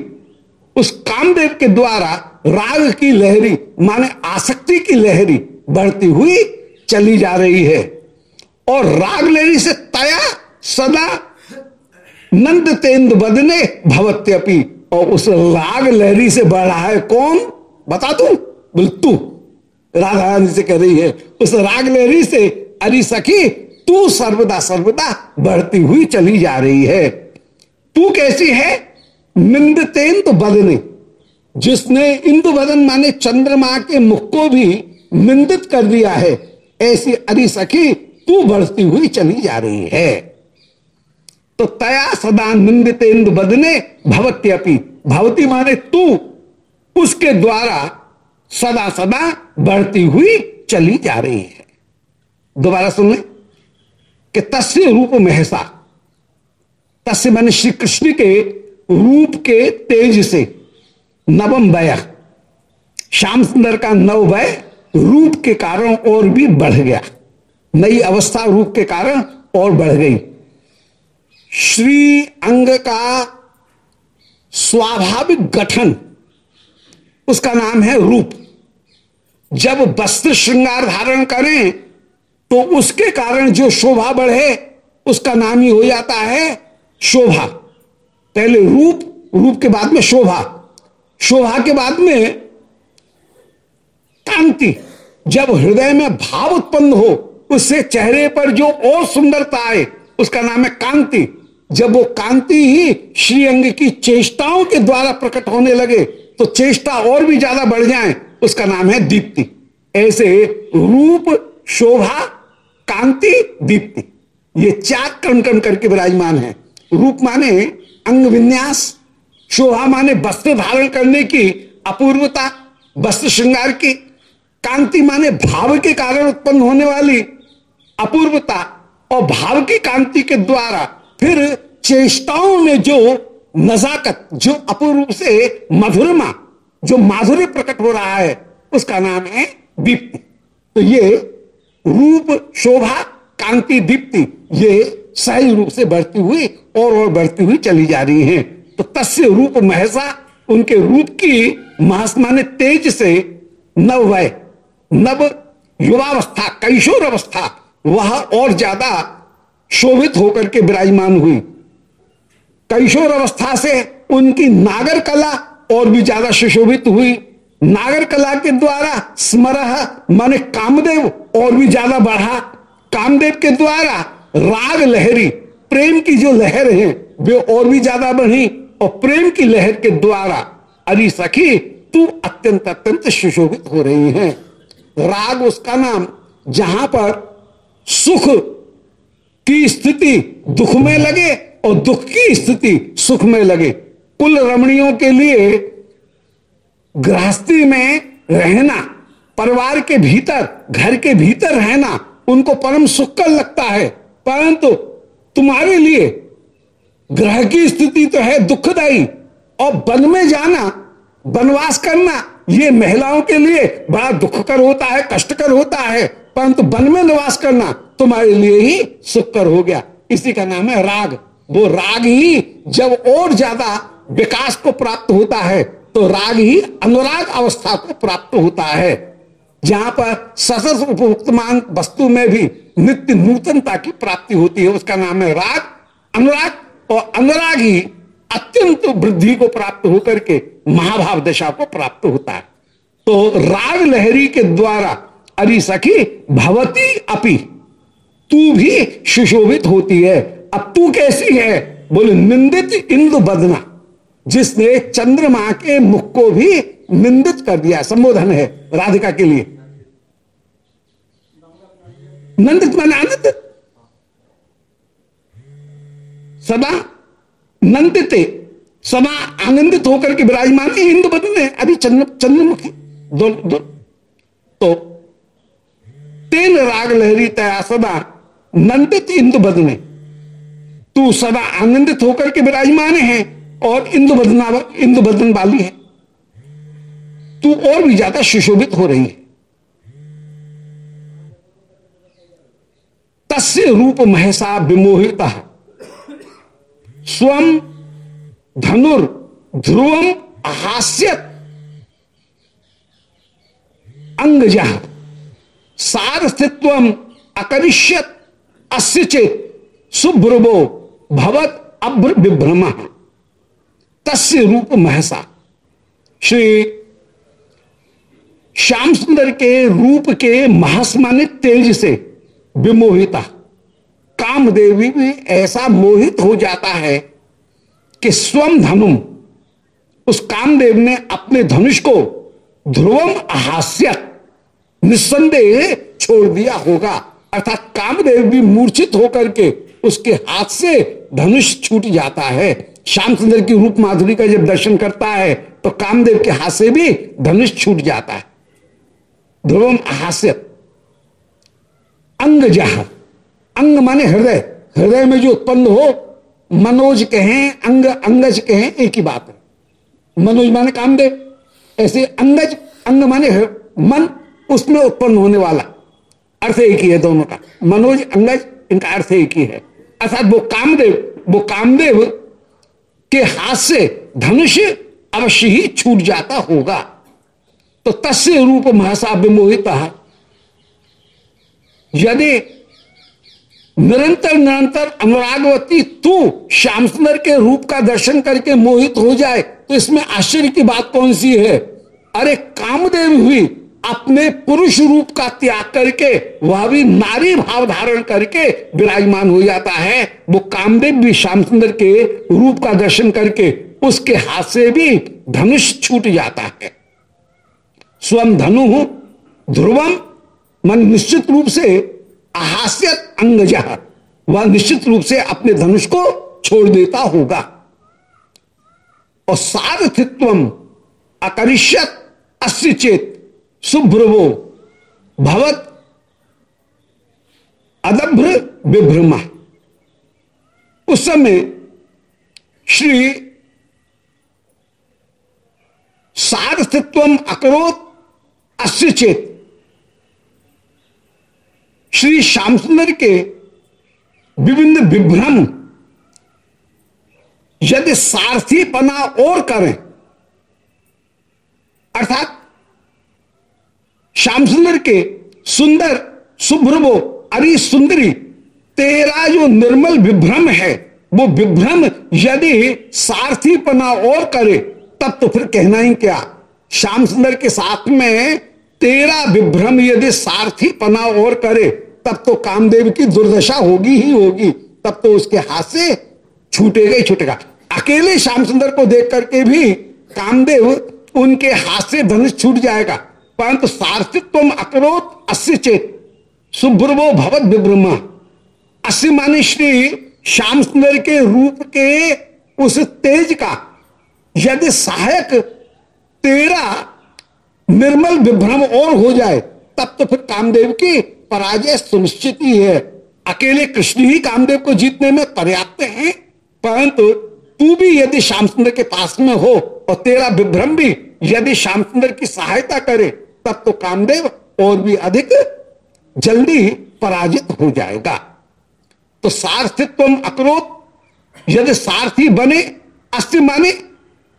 उस कामदेव के द्वारा राग की लहरी, माने आसक्ति की लहरी बढ़ती हुई चली जा रही है। और राग लहरी से तया सदा नंद तेंद बदने भवत्यपि और उस राग लहरी से बढ़ है कौन? बता तू बोल, तू। राधा रानी से कह रही है, उस राग लहरी से, अरे सखी, तू सर्वदा सर्वदा बढ़ती हुई चली जा रही है। तू कैसी है? निंद तेंद बदने जिसने इंदु बदन माने चंद्रमा के मुख को भी निंदित कर दिया है, ऐसी अरि सखी तू बढ़ती हुई चली जा रही है। तो तया सदा निंदित इंदु बदने भवत्यपि भवती माने तू, उसके द्वारा सदा सदा बढ़ती हुई चली जा रही है। दोबारा सुन ले कि तस्य रूप महसा, तस्य मैंने श्री कृष्ण के रूप के तेज से। नवम वय। श्याम सुंदर का नव वय रूप के कारण और भी बढ़ गया। नई अवस्था रूप के कारण और बढ़ गई। श्री अंग का स्वाभाविक गठन, उसका नाम है रूप। जब वस्त्र श्रृंगार धारण करें तो उसके कारण जो शोभा बढ़े, उसका नाम ही हो जाता है शोभा। पहले रूप रूप के बाद में शोभा। शोभा के बाद में कांति जब हृदय में भाव उत्पन्न हो, उससे चेहरे पर जो और सुंदरता आए, उसका नाम है कांति। जब वो कांति ही श्रीअंग की चेष्टाओं के द्वारा प्रकट होने लगे तो चेष्टा और भी ज़्यादा बढ़ जाए, उसका नाम है दीप्ति। ऐसे रूप, शोभा, कांति, दीप्ति। ये चार कण कण करके विराजमान है। रूप माने अंग विन्यास शोभा माने वस्त्र धारण करने की अपूर्वता, वस्त्र श्रृंगार की कांति माने भाव के कारण उत्पन्न होने वाली अपूर्वता और भाव की कांति के द्वारा फिर चेष्टाओं में जो नजाकत, जो अपूर्व से मधुरमा, जो माधुर्य प्रकट हो रहा है, उसका नाम है दीप्ति। तो ये रूप, शोभा, कांति, दीप्ति, ये सही रूप से बढ़ती हुई और और बढ़ती हुई चली जा रही है। तो तस्य रूप महसा, उनके रूप की महस माने तेज से नव वय, नव युवावस्था, कैशोर अवस्था, वह और ज़्यादा शोभित होकर के विराजमान हुई। कैशोर अवस्था से उनकी नागर कला और भी ज़्यादा सुशोभित हुई। नागर कला के द्वारा स्मरह, माने कामदेव और भी ज़्यादा बढ़ा। कामदेव के द्वारा राग लहरी, प्रेम की जो लहर है, वे और भी ज़्यादा बढ़ी और प्रेम की लहर के द्वारा, अरे सखी, तू अत्यंत अत्यंत सुशोभित हो रही है। राग उसका नाम, जहाँ पर सुख की स्थिति दुख में लगे और दुख की स्थिति सुख में लगे। कुल रमणियों के लिए गृहस्थी में रहना, परिवार के भीतर, घर के भीतर रहना, उनको परम सुख कर लगता है। परंतु तुम्हारे लिए ग्रह की स्थिति तो है दुखदायी और वन में जाना, वनवास करना, ये महिलाओं के लिए बड़ा दुखकर होता है, कष्टकर होता है। परंतु वन में निवास करना तुम्हारे लिए ही सुखकर हो गया। इसी का नाम है राग। वो राग ही जब और ज़्यादा विकास को प्राप्त होता है तो राग ही अनुराग अवस्था को प्राप्त होता है। जहाँ पर ससस उपभुक्तमान वस्तु में भी नित्य नूतनता की प्राप्ति होती है, उसका नाम है राग, अनुराग, और अनुराग ही अत्यंत वृद्धि को प्राप्त होकर के महाभाव दशा को प्राप्त होता है। तो राग लहरी के द्वारा, अरे सखी, भवती अपि, तू भी सुशोभित होती है। अब तू कैसी है? बोले, निंदित इंदु बदना जिसने चंद्रमा के मुख को भी निंदित कर दिया। संबोधन है राधिका के लिए। नंदित माने आनंदित सदा नंदित सदा आनंदित होकर के विराजमान है इंदु बदने अभी चंद्र चंद्रमुखी दो, दो, तो तेन राग लहरी तया सदा नंदित इंदु बदने तू सदा आनंदित होकर के विराजमान है और इंदु बदना इंदु बदन वाली है। तू और भी ज़्यादा सुशोभित हो रही है। तस्य रूप महसा विमोहिता। स्वम धनुर ध्रुवम हास्य अंगज। सारस्थित्व अकरिष्यत। अस्य चेत सुभ्रुवो भवत अभ्र विभ्रम तस्य रूप महसा श्री श्याम सुंदर के रूप के महस माने तेज से विमोहिता। कामदेवी भी ऐसा मोहित हो जाता है कि स्वम धनुम, उस कामदेव ने अपने धनुष को ध्रुवम हास्य निस्संदेह छोड़ दिया होगा। अर्थात कामदेव भी मूर्छित होकर के उसके हाथ से धनुष छूट जाता है। श्याम सुंदर की रूप माधुरी का जब दर्शन करता है तो कामदेव के हाथ से भी धनुष छूट जाता है। ध्रुवम हास्य अंग जह अंग माने हृदय। हृदय में जो उत्पन्न हो, मनोज कहें, अंग, अंगज कहें, एक ही बात है। मनोज माने कामदेव ऐसे अंगज, अंग माने मन, उसमें उत्पन्न होने वाला। अर्थ एक ही है दोनों का। मनोज, अंगज, इनका अर्थ एक ही है। अर्थात वो कामदेव वो कामदेव के हाथ से धनुष अवश्य ही छूट जाता होगा। तो तस्य रूप महसा विमोहित यदि निरंतर निरंतर अनुरागवती तू श्याम सुंदर के रूप का दर्शन करके मोहित हो जाए तो इसमें आश्चर्य की बात कौन सी है? अरे कामदेव भी अपने पुरुष रूप का त्याग करके, वह भी नारी भाव धारण करके विराजमान हो जाता है। वो कामदेव भी श्याम सुंदर के रूप का दर्शन करके, उसके हाथ से भी धनुष छूट जाता है। स्वयं धनु ध्रुवम मन निश्चित रूप से अहास्यत अंगज, वह निश्चित रूप से अपने धनुष को छोड़ देता होगा। और सारथित्व अकरिष्यत अस्य चेत सुभ्रवो भवत अदभ्र विभ्रमा उस समय श्री सारथित्व अकरोत अस्य चेत श्री श्याम सुंदर के विभिन्न विभ्रम यदि सारथी सारथीपना और करें, अर्थात श्याम सुंदर के सुंदर सुभ्रभो अरि सुंदरी, तेरा जो निर्मल विभ्रम है, वो विभ्रम यदि सारथीपना और करे, तब तो फिर कहना ही क्या? श्याम सुंदर के साथ में तेरा विभ्रम यदि सारथी पना और करे तब तो कामदेव की दुर्दशा होगी ही होगी। तब तो उसके हाथ से छूटेगा ही छूटेगा। अकेले श्याम सुंदर को देख करके भी कामदेव उनके हाथ से धनुष छूट जाएगा। परंतु सार्थित्व अकरोत अस्य चेत। सुभ्रवो भवत विभ्रमा अस्य माने श्री श्याम सुंदर के रूप के उस तेज का। यदि सहायक तेरा निर्मल विभ्रम और हो जाए, तब तो फिर कामदेव की पराजय सुनिश्चित ही है। अकेले कृष्ण ही कामदेव को जीतने में पर्याप्त है, परंतु तू भी यदि श्याम सुंदर के पास में हो और तेरा विभ्रम भी यदि श्याम सुंदर की सहायता करे, तब तो कामदेव और भी अधिक जल्दी पराजित हो जाएगा। तो सारथित्व अक्रोध, यदि सारथी बने अस्थि माने,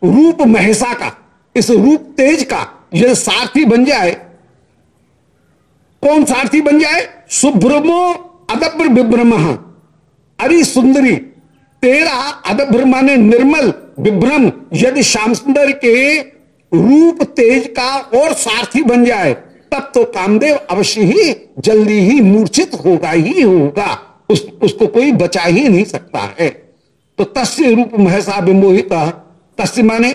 रूप महेशा का, इस रूप तेज का, यदि सारथी बन जाए कौन सारथी बन जाए? सुभ्रमो अदब्र विभ्रम। अरे सुंदरी तेरा अदभ्र माने निर्मल विभ्रम। यदि श्याम सुंदर के रूप तेज का और सारथी बन जाए तब तो कामदेव अवश्य ही जल्दी ही मूर्छित होगा ही होगा। उस, उसको कोई बचा ही नहीं सकता है। तो तस्य रूप महसा विमोहित तस्य माने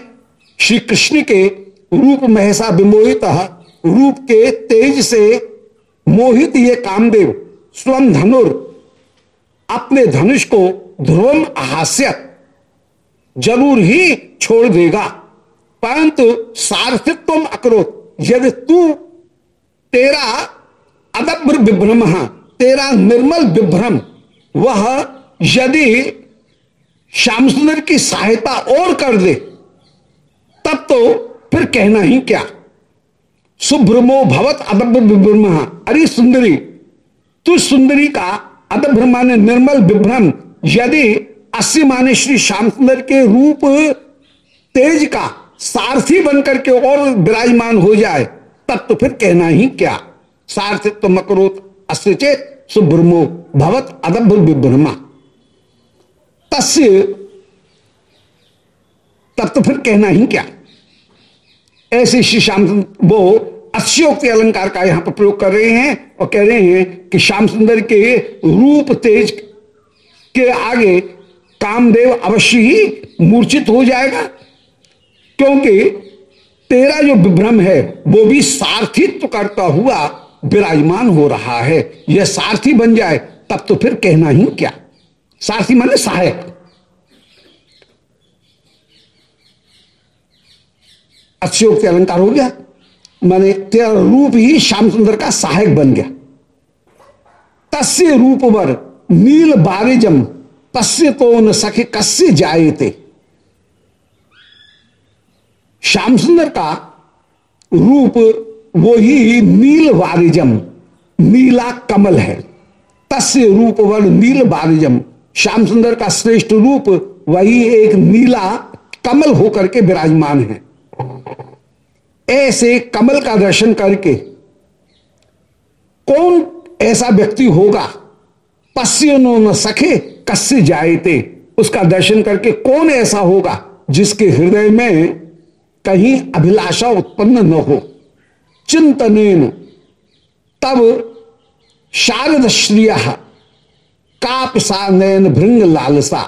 श्री कृष्ण के रूप महसा विमोहित रूप के तेज से मोहित ये कामदेव, स्वयं धनुर, अपने धनुष को ध्रुवम हास्य ज़रूर ही छोड़ देगा। परंतु सारथित्व अक्रोत यदि तू तेरा अदभ्र विभ्रम तेरा निर्मल विभ्रम, वह यदि श्याम सुंदर की सहायता और कर दे, तब तो फिर कहना ही क्या? सुभ्रमो भवत अदभ्र विभ्रम अरे सुंदरी, तू सुंदरी का अदभ्र माने निर्मल विभ्रम, यदि अस्सी माने श्री श्याम सुंदर के रूप तेज का सारथी बनकर के और विराजमान हो जाए, तब तो फिर कहना ही क्या? सारथित्व मकरोत अस्चेत सुभ्रमो भवत अदभ विभ्रमा तस्, तब तो फिर कहना ही क्या? ऐसे श्री श्याम वो अश्योक्ति अलंकार का यहाँ पर प्रयोग कर रहे हैं और कह रहे हैं कि श्याम सुंदर के रूप तेज के आगे कामदेव अवश्य ही मूर्छित हो जाएगा, क्योंकि तेरा जो विभ्रम है, वो भी सारथित्व करता हुआ विराजमान हो रहा है। यह सारथी बन जाए, तब तो फिर कहना ही क्या? सारथी माने सहायक। अक्षयोक्ति अलंकार हो गया। माने तेरा रूप ही श्याम सुंदर का सहायक बन गया। तस्य रूपवर नील बारिजम तस्य तो न सखे कस्य जाए थे श्याम सुंदर का रूप वो ही नील वारिजम नीला कमल है। तस्य रूप वर नील बारिजम श्याम सुंदर का श्रेष्ठ रूप वही एक नीला कमल होकर के विराजमान है। ऐसे कमल का दर्शन करके कौन ऐसा व्यक्ति होगा? पश्य न सके कस्य जाए उसका दर्शन करके कौन ऐसा होगा जिसके हृदय में कहीं अभिलाषा उत्पन्न न हो? चिंतन तब शारद श्रिय कापसा नयन भृंग लालसा।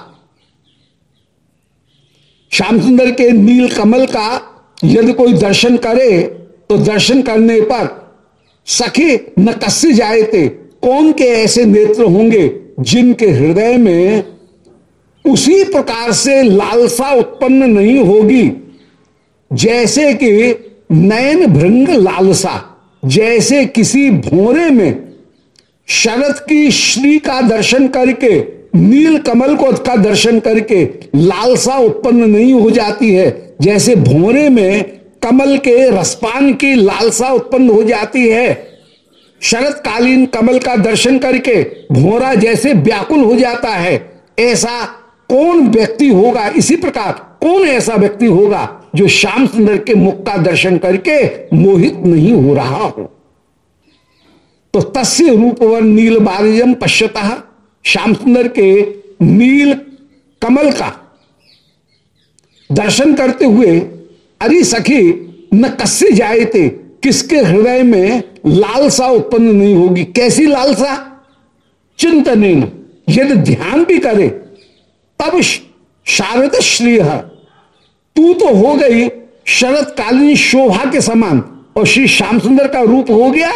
श्याम सुंदर के नील कमल का यदि कोई दर्शन करे तो दर्शन करने पर सखी न कस्य जाए थे कौन के ऐसे नेत्र होंगे जिनके हृदय में उसी प्रकार से लालसा उत्पन्न नहीं होगी? जैसे कि नयन भृंग लालसा, जैसे किसी भोरे में शरद की श्री का दर्शन करके नील कमल को का दर्शन करके लालसा उत्पन्न नहीं हो जाती है। जैसे भोरे में कमल के रसपान की लालसा उत्पन्न हो जाती है। शरद कालीन कमल का दर्शन करके भोरा जैसे व्याकुल हो जाता है। ऐसा कौन व्यक्ति होगा? इसी प्रकार कौन ऐसा व्यक्ति होगा जो श्याम सुंदर के मुख का दर्शन करके मोहित नहीं हो रहा हो? तो तस्य रूपवर नील बारिजम पश्यता श्याम सुंदर के नील कमल का दर्शन करते हुए, अरे सखी, न कस्य जाए थे किसके हृदय में लालसा उत्पन्न नहीं होगी? कैसी लालसा? चिंतन यदि ध्यान भी करे, तब शारद श्री तू तो हो गई शरद कालीन शोभा के समान, और श्री श्याम सुंदर का रूप हो गया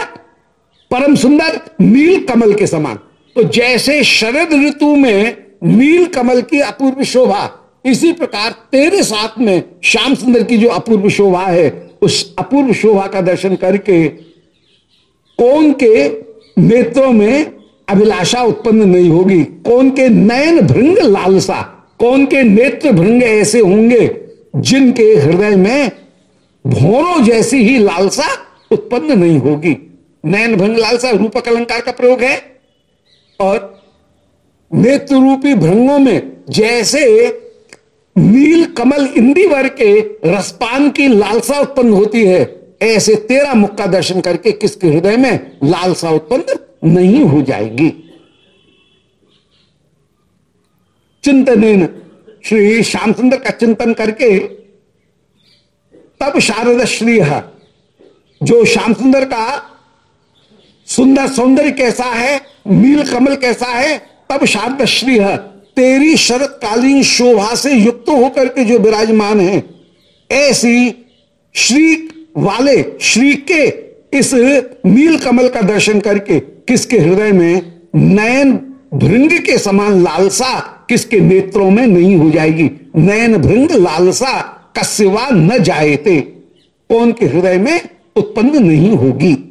परम सुंदर नील कमल के समान। तो जैसे शरद ऋतु में नील कमल की अपूर्व शोभा, इसी प्रकार तेरे साथ में श्याम सुंदर की जो अपूर्व शोभा है, उस अपूर्व शोभा का दर्शन करके कौन के नेत्रों में अभिलाषा उत्पन्न नहीं होगी? कौन के नयन भृंग लालसा, कौन के नेत्र भृंग ऐसे होंगे जिनके हृदय में भोरों जैसी ही लालसा उत्पन्न नहीं होगी? नयन भृंग लालसा रूपक अलंकार का प्रयोग है। और नेत्र रूपी भ्रंगों में जैसे नील कमल इंदिवर के रसपान की लालसा उत्पन्न होती है, ऐसे तेरा मुख का दर्शन करके किसके हृदय में लालसा उत्पन्न नहीं हो जाएगी। चिंतन श्री श्याम सुंदर का चिंतन करके तब शारद श्री जो श्याम सुंदर का सुंदर सौंदर्य कैसा है? नील कमल कैसा है? तब शारद श्री है। तेरी शरद कालीन शोभा से युक्त होकर के जो विराजमान है ऐसी श्री वाले, श्री के इस नील कमल का दर्शन करके किसके हृदय में नयन भृंग के समान लालसा किसके नेत्रों में नहीं हो जाएगी? नयन भृंग लालसा कस्यवा न जाएते कौन के हृदय में उत्पन्न नहीं होगी?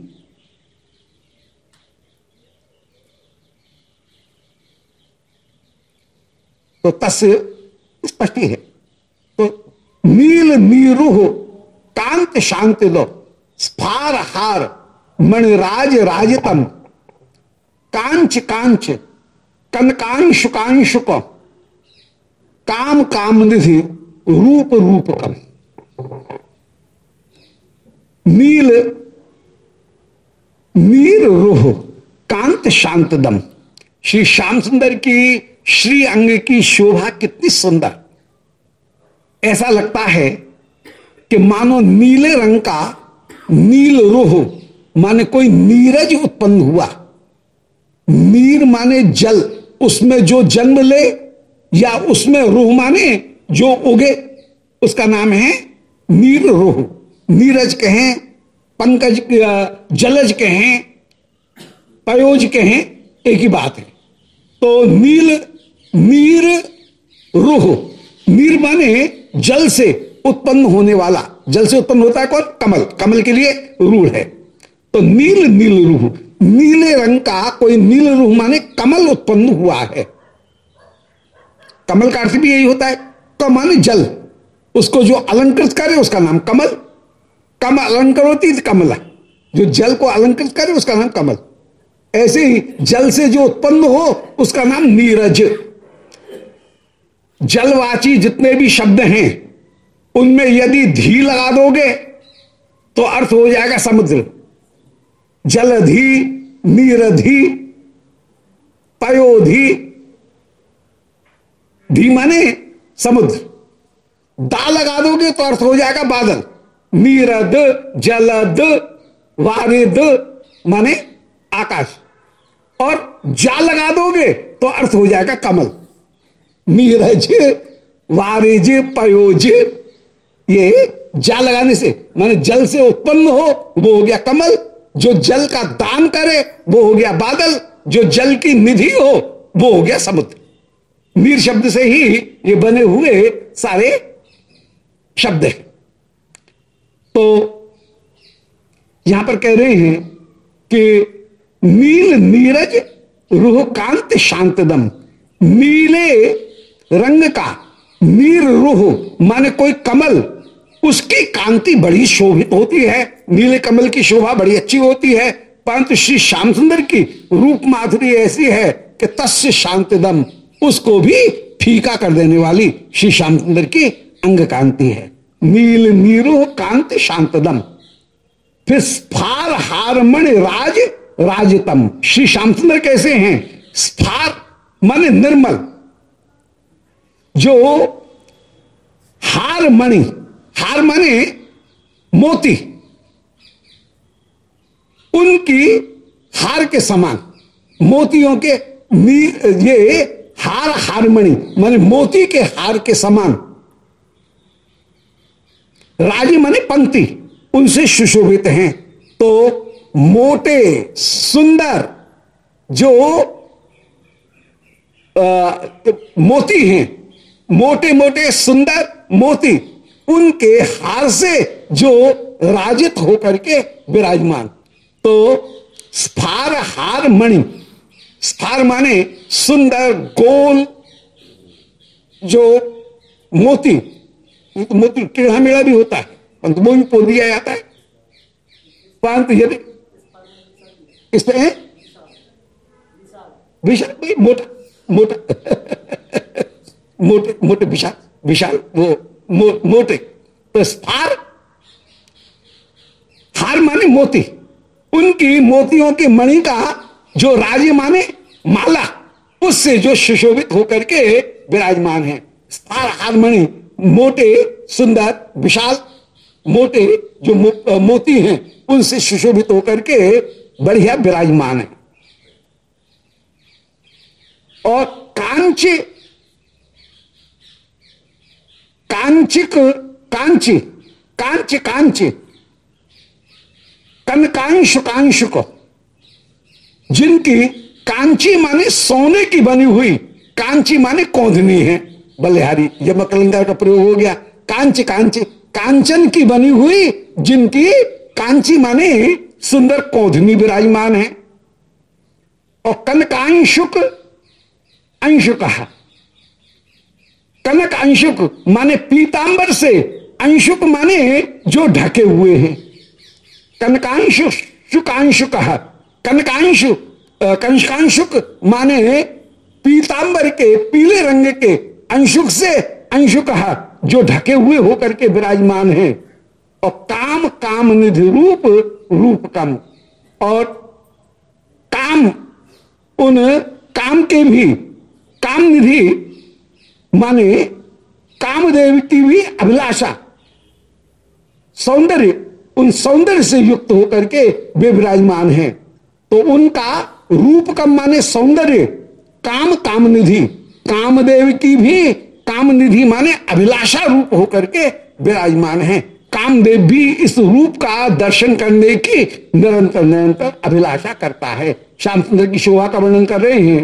तो तस्य स्पष्ट है। तो नील नीरुह कांत शांति दो स्फार हार मणिराज राजतम, कांच कांच कनकांशुकांशुक काम काम निधि, रूप रूपकम नील नीर रूह कांत शांतदम। श्री श्याम सुंदर की श्री अंग की शोभा कितनी सुंदर। ऐसा लगता है कि मानो नीले रंग का नील रोह माने कोई नीरज उत्पन्न हुआ। नीर माने जल, उसमें जो जन्म ले या उसमें रूह माने जो उगे, उसका नाम है नीर रूह। नीरज कहें, पंकज, जलज कहें, पयोज कहें, एक ही बात है। तो नील नीर रूह नीर माने जल से उत्पन्न होने वाला। जल से उत्पन्न होता है कौन? कमल। कमल के लिए रूढ़ है। तो नील नील रूह, नीले रंग का कोई नील रूह माने कमल उत्पन्न हुआ है। कमल का अर्थ भी यही होता है। कमल जल। उसको जो अलंकृत करे, उसका नाम कमल। कम अलंकृत होती कमल कमला। जो जल को अलंकृत करे, उसका नाम कमल। ऐसे ही जल से जो उत्पन्न हो, उसका नाम नीरज। जलवाची जितने भी शब्द हैं, उनमें यदि धी लगा दोगे तो अर्थ हो जाएगा समुद्र। जलधि, नीरधि, पयोधि, धी माने समुद्र। दा लगा दोगे तो अर्थ हो जाएगा बादल। नीरद, जलद, वारिद माने आकाश। और जा लगा दोगे तो अर्थ हो जाएगा कमल। नीरज, वारिज, पयोज, ये जा लगाने से, माने जल से उत्पन्न हो, वो हो गया कमल। जो जल का दान करे, वो हो गया बादल। जो जल की निधि हो, वो हो गया समुद्र। नीर शब्द से ही ये बने हुए सारे शब्द है। तो यहाँ पर कह रहे हैं कि नील नीरज, रूह कांत शांतदम। नीले रंग का नीर रूह, माने कोई कमल, उसकी कांति बड़ी शोभित होती है। नीले कमल की शोभा बड़ी अच्छी होती है। परंतु श्री श्याम सुंदर की रूप माधुरी ऐसी है कि तस्य शांतदम उसको भी फीका कर देने वाली श्री श्याम सुंदर की अंग कांति है। नील नीरो कांति शांतदम फिर स्फार हारमण राज, राजतम। श्री श्याम सुंदर कैसे हैं? स्फार, माने निर्मल। जो हार मणि हार माने मोती उनकी हार के समान मोतियों के ये हार हारमणि माने मोती के हार के समान राज़ी माने पंक्ति उनसे सुशोभित हैं। तो मोटे सुंदर जो आ, मोती हैं मोटे मोटे सुंदर मोती, उनके हार से जो राजित होकर के विराजमान। तो स्फार हार मणि स्फार माने सुंदर गोल जो मोती तो मोती टेढ़ा मेढ़ा भी होता है परंतु वो भी पो दिया जाता है। परंतु यदि इसमें विशाल। मोटा मोटा। मोटे मोटे विशाल विशाल वो मो, मोटे तो स्फार हार माने मोती। उनकी मोतियों के मणि का जो राज्य माने माला उससे जो सुशोभित होकर के विराजमान है। स्फार हार मणि मोटे सुंदर विशाल मोटे जो मो, मोती हैं उनसे सुशोभित होकर के बढ़िया विराजमान है। और कांचे कांचिक कांची, कांच, कांची। कनकांश, कांश को। जिनकी कांची माने सोने की बनी हुई, कांची माने कौंधनी है। बलिहारी जब मकलंगा का प्रयोग हो गया। कांच, कांची, कांचन की बनी हुई, जिनकी कांची माने सुंदर कौधनी विराजमान है। और कनकांशुक अंश कहा। कनक अंशुक माने पीतांबर से, अंशुक माने जो ढके हुए हैं। कनकांशु शुकांशु कहा कनकांशु कंशकांशुक माने पीतांबर के, पीले रंग के अंशुक से अंशु कहा जो ढके हुए होकर के विराजमान है। और काम काम निधि रूप रूप कम। और काम, उन काम के भी, काम निधि माने कामदेव की भी अभिलाषा। सौंदर्य, उन सौंदर्य से युक्त होकर के वे विराजमान है। तो उनका रूप का माने सौंदर्य, काम काम निधि कामदेव की भी काम निधि माने अभिलाषा रूप होकर के विराजमान है। कामदेव भी इस रूप का दर्शन करने की निरंतर निरंतर अभिलाषा करता है। श्याम सुंदर की शोभा का वर्णन कर रहे हैं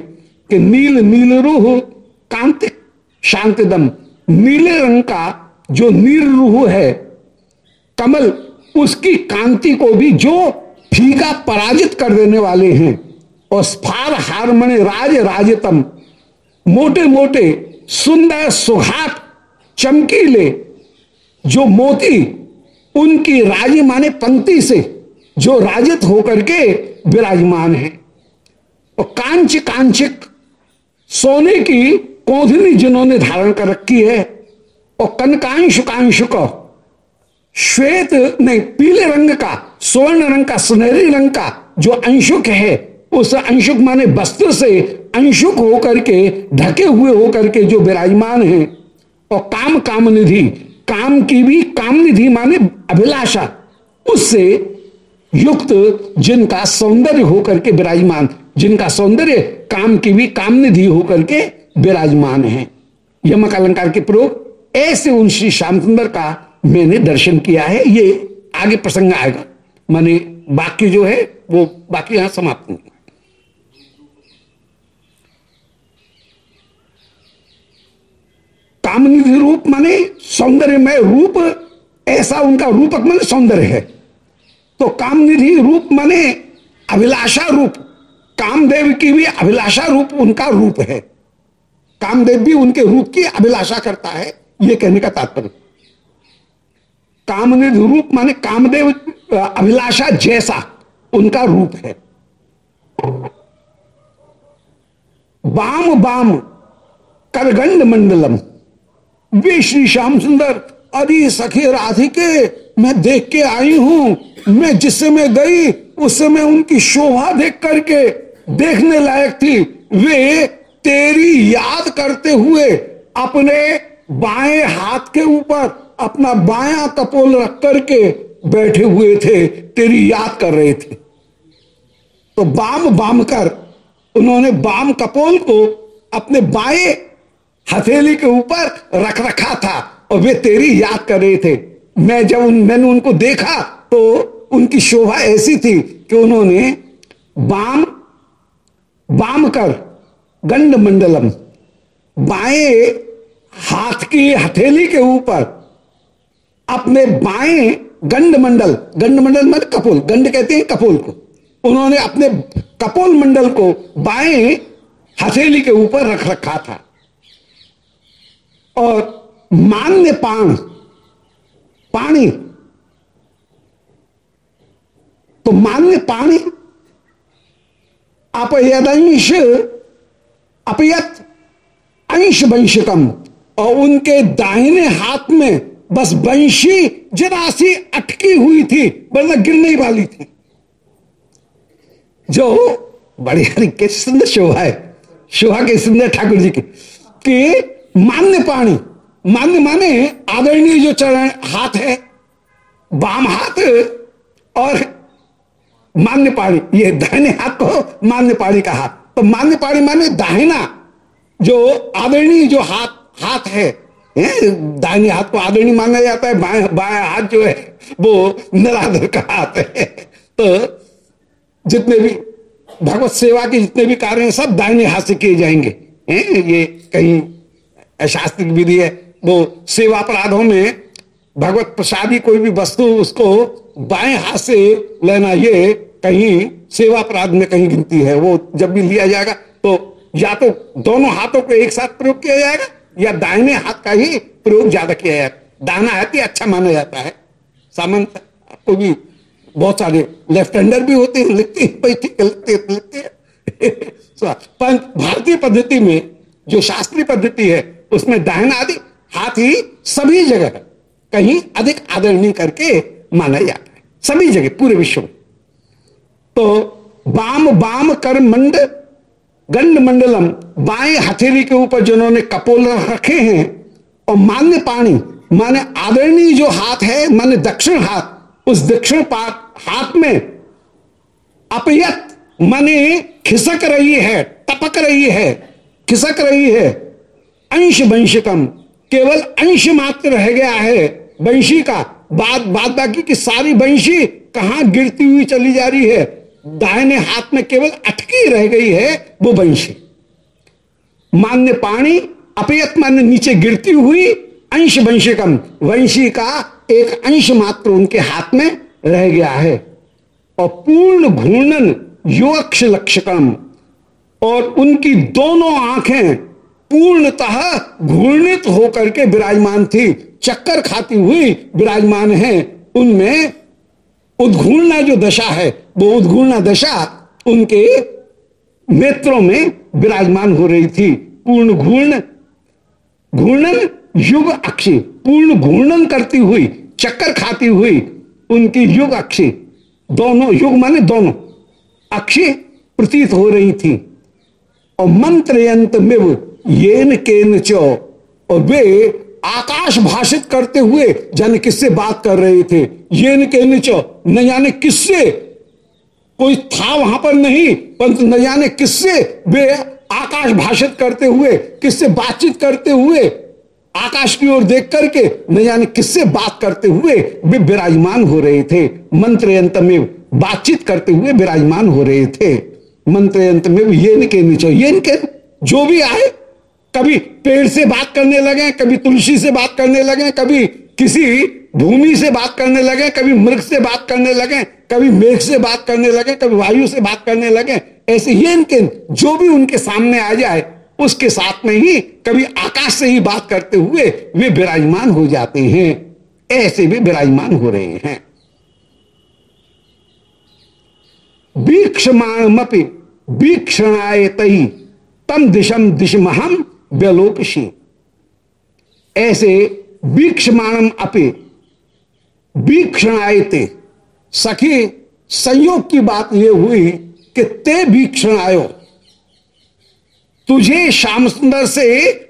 कि नील नील रूह, कांतिक शांतिदम नीले रंग का जो नील रूह है, कमल, उसकी कांति को भी जो फीका पराजित कर देने वाले हैं, और स्फार हारमणि राज राजतम मोटे मोटे सुंदर सुघाट चमकीले, जो मोती, उनकी राज माने पंक्ति से जो राजित होकर के विराजमान है। और कांच कांचिक सोने की कोधनी जिन्होंने धारण कर रखी है, और कनकांश कांश को, श्वेत नहीं, पीले रंग का, स्वर्ण रंग का, सुनहरी रंग का, जो अंशुक है, उस अंशुक माने वस्त्र से अंशुक होकर के, ढके हुए होकर के जो विराजमान है, और काम काम निधि, काम की भी, काम निधि माने अभिलाषा, उससे युक्त जिनका सौंदर्य होकर के विराजमान, जिनका सौंदर्य काम की भी, काम निधि होकर के विराजमान है। यमक अलंकार के प्रयोग ऐसे उन श्री श्याम सुंदर का मैंने दर्शन किया है, ये आगे प्रसंग आएगा। माने बाकी जो है, वो बाकी यहाँ समाप्त नहीं कामनिधि रूप माने सौंदर्यमय रूप, ऐसा उनका रूपक माने सौंदर्य है। तो कामनिधि रूप माने अभिलाषा रूप, कामदेव की भी अभिलाषा रूप उनका रूप है। कामदेव भी उनके रूप की अभिलाषा करता है यह कहने का तात्पर्य। कामनिधि रूप माने कामदेव अभिलाषा जैसा उनका रूप है। बाम बाम करगंड मंडलम, वे श्री श्याम सुंदर, अरे सखे राधिके, मैं देख के आई हूँ, मैं जिस समय गई उस समय उनकी शोभा देख करके देखने लायक थी। वे तेरी याद करते हुए अपने बाएँ हाथ के ऊपर अपना बाया कपोल रख करके बैठे हुए थे तेरी याद कर रहे थे। तो बाम बाम कर उन्होंने बाम कपोल को अपने बाएँ हथेली के ऊपर रख रखा था और वे तेरी याद कर रहे थे। मैं जब उन, मैंने उनको देखा तो उनकी शोभा ऐसी थी कि उन्होंने बाम बाम कर गंड मंडलम बाएँ हाथ की हथेली के ऊपर। अपने बाएँ गंड मंडल गंड मंडल मतलब कपोल, गंड कहते हैं कपोल को। उन्होंने अपने कपोल मंडल को बाएँ हथेली के ऊपर रख रखा था। और मान्य पाण पानी तो मान्य पानी अपयदंश अपयत अंश वंशकम, और उनके दाहिने हाथ में बस वंशी जरा सी अटकी हुई थी, वरना गिरने वाली थी। जो बड़ी हरी के सुंदर शोभा है, शोभा के सुंदर ठाकुर जी की, कि मान्य पाणी, मान्य माने आदरणीय जो चरण हाथ है, बाम हाथ और मान्य पाणी, ये दाहिने हाथ को मान्य पाणी का हाथ। तो मान्य पाणी माने दाहिना जो आदरणीय जो हाथ हाथ है दाहिने हाथ को आदरणीय माना जाता है बाया बाया हाथ जो है, वो नराधर का हाथ है। तो जितने भी भगवत सेवा के जितने भी कार्य हैं, सब दाहिने हाथ से किए जाएँगे, हैं? ये कहीं शास्त्रिक विधि है, वो सेवा अपराधों में भगवत प्रसादी कोई भी वस्तु उसको बाएँ हाथ से लेना ये कहीं सेवा अपराध में कहीं गिनती है, वो जब भी लिया जाएगा तो या तो दोनों हाथों को एक साथ प्रयोग किया जाएगा, या दाहिने हाथ का ही प्रयोग ज़्यादा किया जाएगा। दाहिना हाथ ही अच्छा माना जाता है। सामान्य आपको भी बहुत सारे लेफ़्ट हैंडर भी होते हैं, लिखते हैं ठीक है। लिखते लिखते भारतीय पद्धति में जो शास्त्रीय पद्धति है, उसमें दाहिना आदि हाथ ही सभी जगह कहीं अधिक आदरणीय करके माना जाता है। सभी जगह, पूरे विश्व में। तो बाम बाम कर मंड, गंड मंडलम, बाएँ हथेली के ऊपर जिन्होंने कपोल रखे हैं, और मान्य पाणी, माने आदरणीय जो हाथ है, माने दक्षिण हाथ, उस दक्षिण हाथ में अपयत, माने खिसक रही है, टपक रही है, खिसक रही है। अंश वंशकम, केवल अंश मात्र रह गया है वंशी का। बाद बाद बाकी की सारी वंशी कहाँ गिरती हुई चली जा रही है? दाहिने हाथ में केवल अटकी रह गई है वो वंशी। मान्य पानी अपयत मान्य नीचे गिरती हुई अंश वंशिकम। वंशी का एक अंश मात्र उनके हाथ में रह गया है। और पूर्ण घूर्णन युवक्ष लक्षकम। और उनकी दोनों आँखें पूर्णतः घूर्णित होकर के विराजमान थी। चक्कर खाती हुई विराजमान है। उनमें उद्घूर्णा जो दशा है उद्घूर्णा दशा उनके नेत्रों में विराजमान हो रही थी। पूर्ण घूर्ण, घूर्णन युग अक्षी, पूर्ण घूर्णन करती हुई, चक्कर खाती हुई उनकी युग अक्षी। दोनों युग माने दोनों। अक्षी प्रतीत हो रही थी। और मंत्र यंत्र मिव येन केन चो, और वे आकाश भाषित करते हुए जाने किससे बात कर रहे थे? ये न कहने चो, न जाने किससे कोई था वहाँ पर नहीं, परंतु न जाने किससे वे आकाश भाषित करते हुए, किससे बातचीत करते हुए, आकाश की ओर देख करके न जाने किससे बात करते हुए वे विराजमान हो रहे थे। मंत्र यंत्र में बातचीत करते हुए विराजमान हो रहे थे। मंत्र यंत्र में ये न कहनी चाहिए ये न जो भी आए, कभी पेड़ से बात करने लगे, कभी तुलसी से बात करने लगे, कभी किसी भूमि से बात करने लगे, कभी मृग से बात करने लगे, कभी मेघ से बात करने लगे, कभी वायु से बात करने लगे, ऐसे ये इनके जो भी उनके सामने आ जाए, उसके साथ में ही कभी आकाश से ही बात करते हुए वे विराजमान हो जाते हैं। ऐसे भी विराजमान हो रहे हैं। वीक्षमाण वीक्षणाए तही तम दिशम दिशमहम व्यलोकशी ऐसे वीक्षमाणम अपे वीक्षणायते सखी, संयोग की बात यह हुई कि ते वीक्षण आयो। तुझे श्याम सुंदर से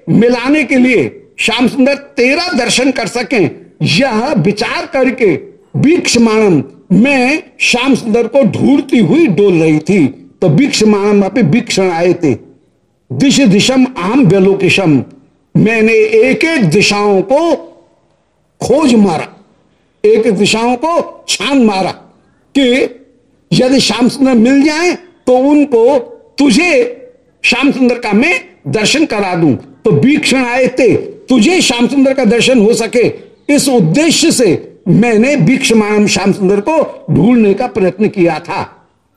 मिलाने के लिए श्याम सुंदर तेरा दर्शन कर सके, यह विचार करके वीक्षमाणम में श्याम सुंदर को ढूंढती हुई डोल रही थी। तो वीक्षमाणम अपे वीक्षण आए थे। दिश दिशम आम बेलोकिशम मैंने एक एक दिशाओं को खोज मारा। एक दिशाओं को छान मारा कि यदि श्याम सुंदर मिल जाए तो उनको तुझे श्याम सुंदर का मैं दर्शन करा दूँ। तो बीक्षण आए थे, तुझे श्याम सुंदर का दर्शन हो सके। इस उद्देश्य से मैंने बीक्षमाण श्याम सुंदर को ढूँढने का प्रयत्न किया था।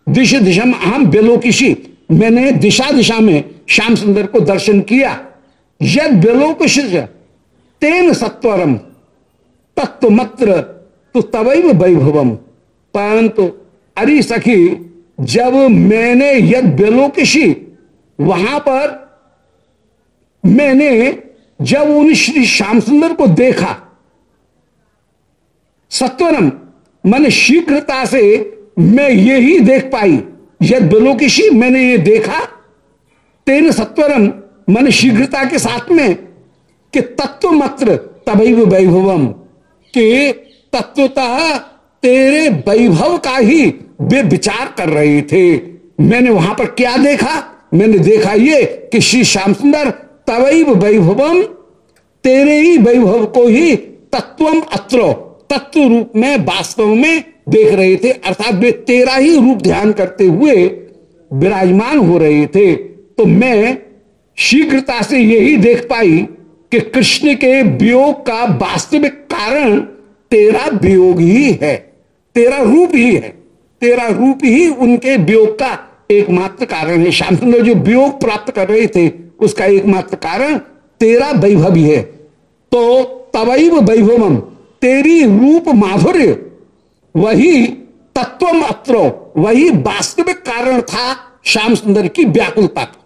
दिश दिशम अहम बेलोकिशी, मैंने दिशा दिशा में श्याम सुंदर को दर्शन किया। यद बेलोक तेन सत्वरम तत्व मत्र तो तवैव वैभवम। परंतु अरे सखी, जब मैंने यद बेलोकशी वहाँ पर मैंने जब उन श्री श्याम सुंदर को देखा, सत्वरम, मैंने शीघ्रता से मैं यही देख पाई यद बेलोकिशी मैंने ये देखा, तेन सत्वरम, मन शीघ्रता के साथ में कि तत्व मात्र तबैव वैभवम, के तत्वतः तेरे वैभव का ही वे विचार कर रहे थे। मैंने वहाँ पर क्या देखा? मैंने देखा ये कि श्री श्याम सुंदर तवैव वैभवम, तेरे ही वैभव को ही तत्वम अत्र, तत्व रूप में वास्तव में देख रहे थे। अर्थात वे तेरा ही रूप ध्यान करते हुए विराजमान हो रहे थे। तो मैं शीघ्रता से यही देख पाई कि कृष्ण के वियोग का वास्तविक कारण तेरा वियोग ही है, तेरा रूप ही है, तेरा रूप ही उनके वियोग का एकमात्र कारण है। सुंदर जो वियोग प्राप्त कर रहे थे, उसका एकमात्र कारण तेरा वैभव ही है। तो तवैव वैभवम, तेरी रूप माधुर्य, वही तत्वम अत्रो, वही वास्तविक कारण था श्याम सुंदर की व्याकुलता का।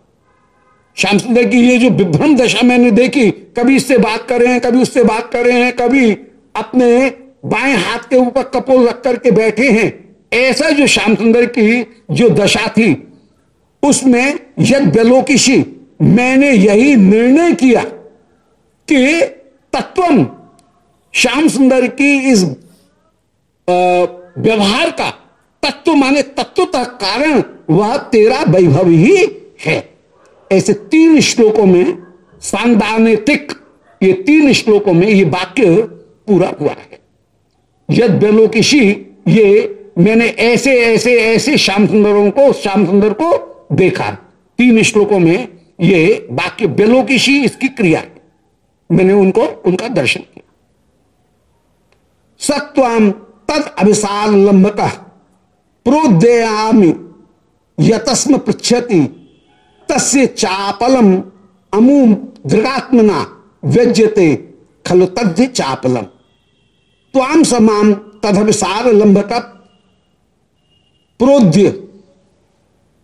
श्याम सुंदर की ये जो विभ्रम दशा मैंने देखी, कभी इससे बात कर रहे हैं कभी उससे बात कर रहे हैं कभी अपने बाएँ हाथ के ऊपर कपोल रख करके बैठे हैं। ऐसा जो श्याम सुंदर की जो दशा थी, उसमें यद बेलोकिशी मैंने यही निर्णय किया कि तत्वम श्याम सुंदर की इस व्यवहार का तत्व माने तत्व का कारण वह तेरा वैभव ही है। ऐसे तीन श्लोकों में सांदानिक ये तीन श्लोकों में ये वाक्य पूरा हुआ है। यद बेलोकिशी ये मैंने ऐसे ऐसे ऐसे श्याम सुंदरों को, श्याम सुंदर को देखा। तीन श्लोकों में ये वाक्य बेलोकिशी इसकी क्रिया मैंने उनको, उनका दर्शन किया। सत्वाम तद अभिसार लंबक प्रोदयामी यतस्म पृछति तस्य चापलम अमू दृगात्मना व्यज्यते, खलु तद्य चापलम। त्वाम समाम तदभिसार लंबक प्रोद्य,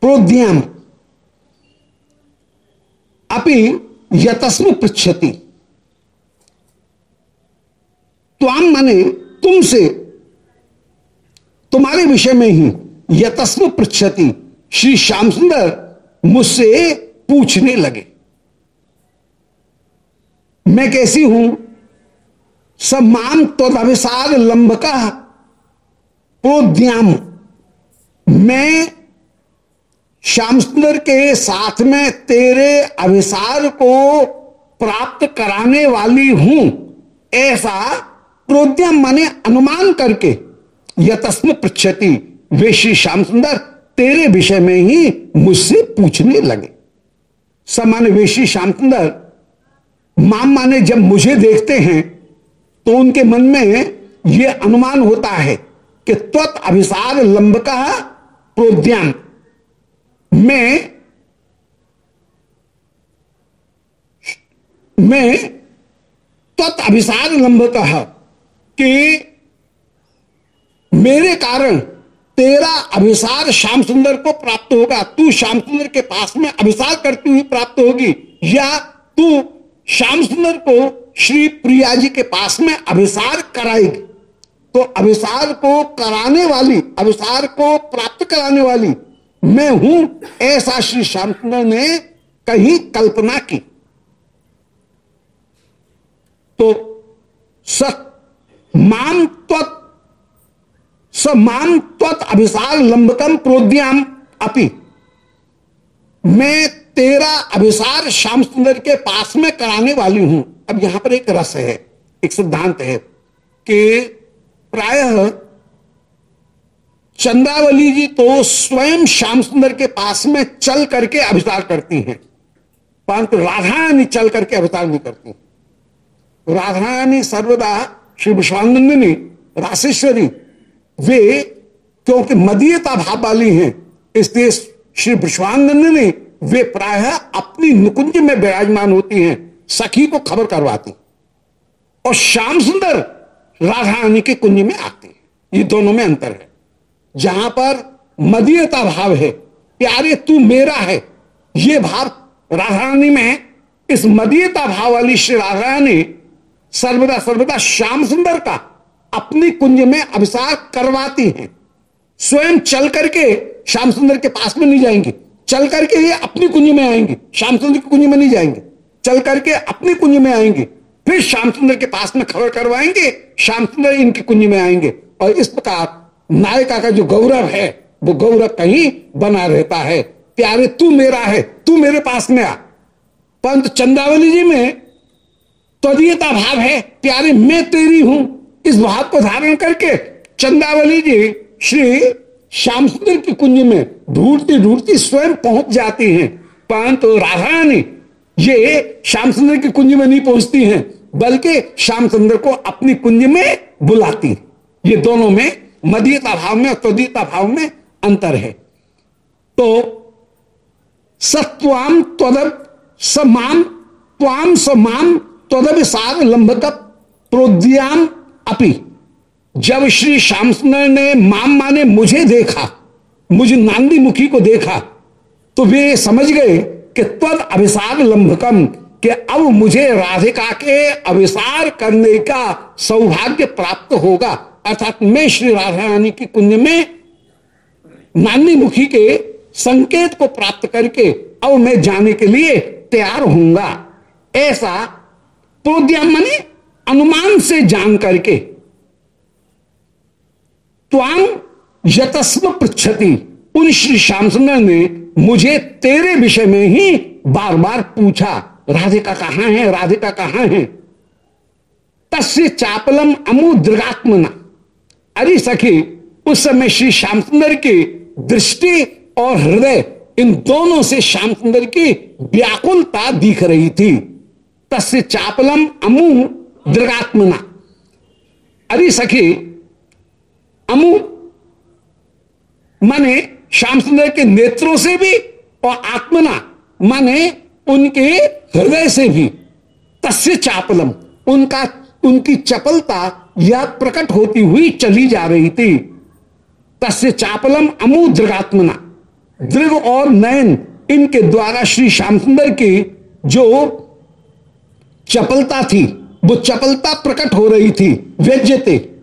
प्रोद्यम। अपि यतस्म पृछति त्वाम माने तुमसे, तुम्हारे विषय में ही यतस्व पृछति श्री श्याम सुंदर मुझसे पूछने लगे। मैं कैसी हूँ? सम्मान तो अभिसार लंब का प्रोद्याम मैं श्याम सुंदर के साथ में तेरे अभिसार को प्राप्त कराने वाली हूँ, ऐसा प्रोद्यम माने अनुमान करके यतस्म पृछति वे श्री श्याम सुंदर तेरे विषय में ही मुझसे पूछने लगे। समान वे श्री श्याम सुंदर, माम माने जब मुझे देखते हैं तो उनके मन में यह अनुमान होता है कि त्वत अभिसार लंब का प्रोद्यान। में, मैं त्वत अभिसार लंब कहा कि मेरे कारण तेरा अभिसार श्याम सुंदर को प्राप्त होगा। तू श्याम सुंदर के पास में अभिसार करती हुई प्राप्त होगी। या तू श्याम सुंदर को श्री प्रिया जी के पास में अभिसार कराएगी। तो अभिसार को कराने वाली, अभिसार को प्राप्त कराने वाली मैं हूँ, ऐसा श्री श्याम सुंदर ने कहीं कल्पना की। तो सत माम त्वत, स माम त्वत अभिसार लंबकम प्रोद्याम अपि। मैं तेरा अभिसार श्याम सुंदर के पास में कराने वाली हूँ। अब यहाँ पर एक रस है, एक सिद्धांत है कि प्रायः चंद्रावली जी तो स्वयं श्याम सुंदर के पास में चल करके अभिसार करती हैं, परंतु राधारानी चल करके अभिसार नहीं करती। राधारानी सर्वदा श्री विश्वानंदिनी, राशेश्वरी, वे क्योंकि मदीयता भाव वाली हैं, इसलिए श्री विश्वानंदिनी वे प्राय अपनी नुकुंज में विराजमान होती हैं। सखी को खबर करवाती और श्याम सुंदर राधा रानी के कुंज में आते हैं। ये दोनों में अंतर है। जहाँ पर मदीयता भाव है, प्यारे तू मेरा है, ये भाव राधा रानी में इस मदीयता भाव वाली श्री राधा रानी सर्वदा सर्वदा श्याम सुंदर का अपनी कुंज में अभिसार करवाती हैं। स्वयं चल करके श्याम सुंदर के पास में नहीं जाएँगे। चल करके ये अपनी कुंज में आएँगे। श्याम सुंदर की कुंज में नहीं जाएँगे। चल करके अपनी कुंज में आएँगे। फिर श्याम सुंदर के पास में खबर करवाएँगे। श्याम सुंदर इनकी कुंज में आएँगे। और इस प्रकार नायिका का जो गौरव है, वो गौरव कहीं बना रहता है। प्यारे, तू मेरा है। तू मेरे पास में आ। पंत चंदावली जी में त्वरीयता भाव है। प्यारे, मैं तेरी हूँ। इस भाव को धारण करके चंदावली जी श्री श्याम सुंदर की कुंज में ढूंढती ढूंढती स्वयं पहुँच जाती हैं। परंतु तो राधा रानी ये श्याम सुंदर की कुंज में नहीं पहुँचती हैं, बल्कि श्याम सुंदर को अपनी कुंज में बुलाती ये दोनों में मदीयता भाव में और त्वदीयता भाव में अंतर है। तो सत्वाम त्वद समाम, त्वाम समाम तदभिसार लंबक प्रोद्याम अपि। जब श्री श्याम सुंदर ने माम माने मुझे देखा, मुझे नांदी मुखी को देखा तो वे समझ गए कि तद अभिसार लंबकम कि अब मुझे राधिका के अभिसार करने का सौभाग्य प्राप्त होगा। अर्थात मैं श्री राधा रानी की कुंज में नानी मुखी के संकेत को प्राप्त करके अब मैं जाने के लिए तैयार होऊँगा। ऐसा प्रोद्याम मनी अनुमान से जान करके त्वाम यतस्व पृछति उन श्री श्याम सुंदर ने मुझे तेरे विषय में ही बार बार पूछा, राधिका कहाँ है, राधिका कहाँ है? तस्य चापलम अमुद्रगात्मना अरे सखी, उस समय श्री श्याम सुंदर की दृष्टि और हृदय इन दोनों से श्याम सुंदर की व्याकुलता दिख रही थी। तस्य चापलम अमु माने श्याम सुंदर के नेत्रों से भी और आत्मना, माने उनके हृदय से भी। तस्य चापलम, उनका, उनकी चपलता यह प्रकट होती हुई चली जा रही थी। तस्य चापलम अमु दृगात्मना। दृग और नयन इनके द्वारा श्री श्याम सुंदर की जो चपलता थी, वो चपलता प्रकट हो रही थी व्यज्यते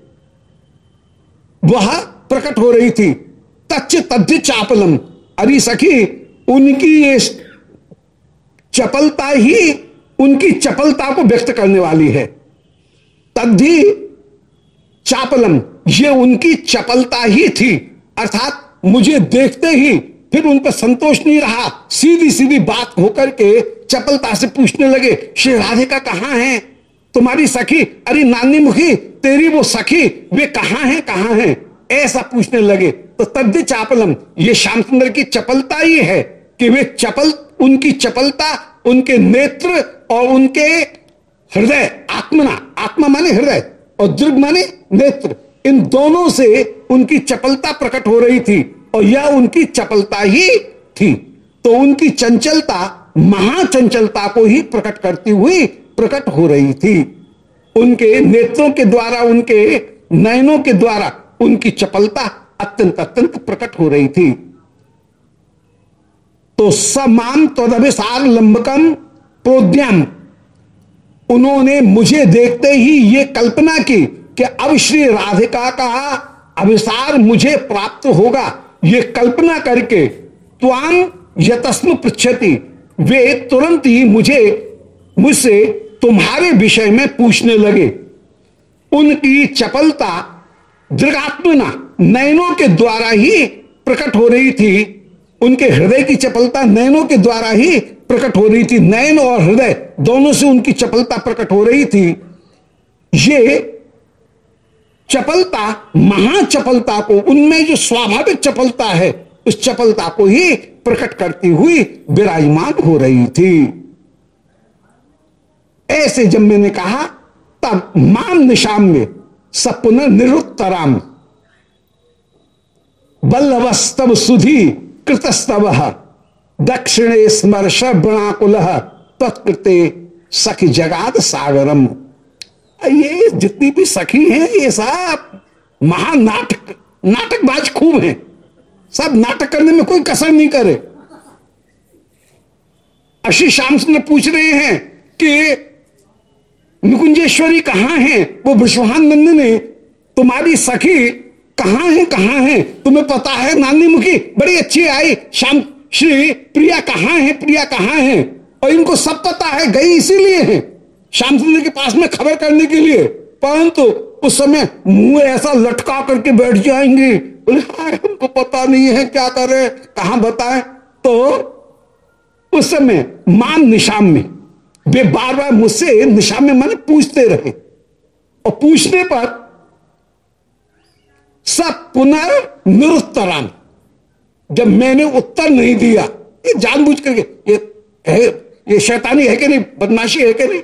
वह प्रकट हो रही थी। तच्च तद्य चापलम। अरे सखी, उनकी ये चपलता ही उनकी चपलता को व्यक्त करने वाली है। तद्धि चापलम, ये उनकी चपलता ही थी। अर्थात मुझे देखते ही फिर उन पर संतोष नहीं रहा। सीधी सीधी बात होकर के चपलता से पूछने लगे, श्री राधिका कहाँ है? तुम्हारी सखी, अरे नानी मुखी, तेरी वो सखी, वे कहाँ हैं कहाँ हैं? ऐसा पूछने लगे। तो तद्य चापलम, ये श्याम सुंदर की चपलता ही है कि वे चपल, उनकी चपलता, उनके नेत्र और उनके हृदय, आत्मना, आत्मा माने हृदय और दृढ़ माने नेत्र, इन दोनों से उनकी चपलता प्रकट हो रही थी और यह उनकी चपलता ही थी। तो उनकी चंचलता, महाचंचलता को ही प्रकट करती हुई प्रकट हो रही थी। उनके नेत्रों के द्वारा, उनके नयनों के द्वारा उनकी चपलता अत्यंत अत्यंत प्रकट हो रही थी। तो समान तदभिसार लंबकम प्रोद्यम। उन्होंने मुझे देखते ही ये कल्पना की कि अब श्री राधिका का अभिसार मुझे प्राप्त होगा। ये कल्पना करके त्वाम यतस्म पृछति वे तुरंत ही मुझे, मुझसे तुम्हारे विषय में पूछने लगे। उनकी चपलता दृगात्मना नयनों के द्वारा ही प्रकट हो रही थी। उनके हृदय की चपलता नयनों के द्वारा ही प्रकट हो रही थी। नयन और हृदय दोनों से उनकी चपलता प्रकट हो रही थी। ये चपलता महाचपलता को, उनमें जो स्वाभाविक चपलता है, उस चपलता को ही प्रकट करती हुई विराजमान हो रही थी। ऐसे जब मैंने कहा, तब माम निशाम में सपुन निरुत्तराम बल्लभस्तव सुधी कृतस्तव, दक्षिणे स्मर्श बणाकुल तत्कृते सखी जगाद सागरम। ये जितनी भी सखी हैं, ये सब महानाटक नाटकबाज खूब हैं। सब नाटक करने में कोई कसर नहीं करे। अशी श्याम सुंदर पूछ रहे हैं कि निकुंजेश्वरी कहाँ है? वो विश्वानंद ने तुम्हारी सखी कहाँ है कहाँ है? तुम्हें पता है नानी मुखी? बड़ी अच्छी आई। श्याम, श्री प्रिया कहाँ है? प्रिया कहाँ है? और इनको सब पता है, गई इसीलिए है। श्याम सुंदर के पास में खबर करने के लिए। परंतु उस समय मुँह ऐसा लटका करके बैठ जाएँगे। हमको पता नहीं है क्या करे कहा बताए? तो उस समय मान निशाम में वे बार बार मुझसे निशा में मैंने पूछते रहे। और पूछने पर सब पुनर्निरुत्तराम जब मैंने उत्तर नहीं दिया, ये जानबूझ करके, ये है, ये शैतानी है कि नहीं, बदमाशी है कि नहीं?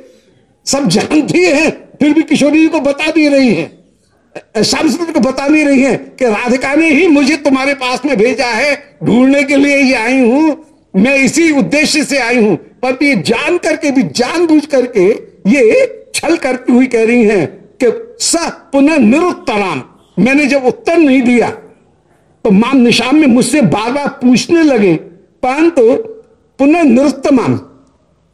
सब जानती है, फिर भी किशोरी जी को बता दी रही है। शामसुंदर को बता नहीं रही है कि राधिका ने ही मुझे तुम्हारे पास में भेजा है, ढूँढने के लिए ही आई हूँ। मैं इसी उद्देश्य से आई हूँ। पर ये जान करके, भी जानबूझ करके ये छल करती हुई कह रही हैं कि स पुनः निरुत्तराम मैंने जब उत्तर नहीं दिया तो माम निशाम में मुझसे बार बार पूछने लगे, परंतु तो पुनः निरुत्तमान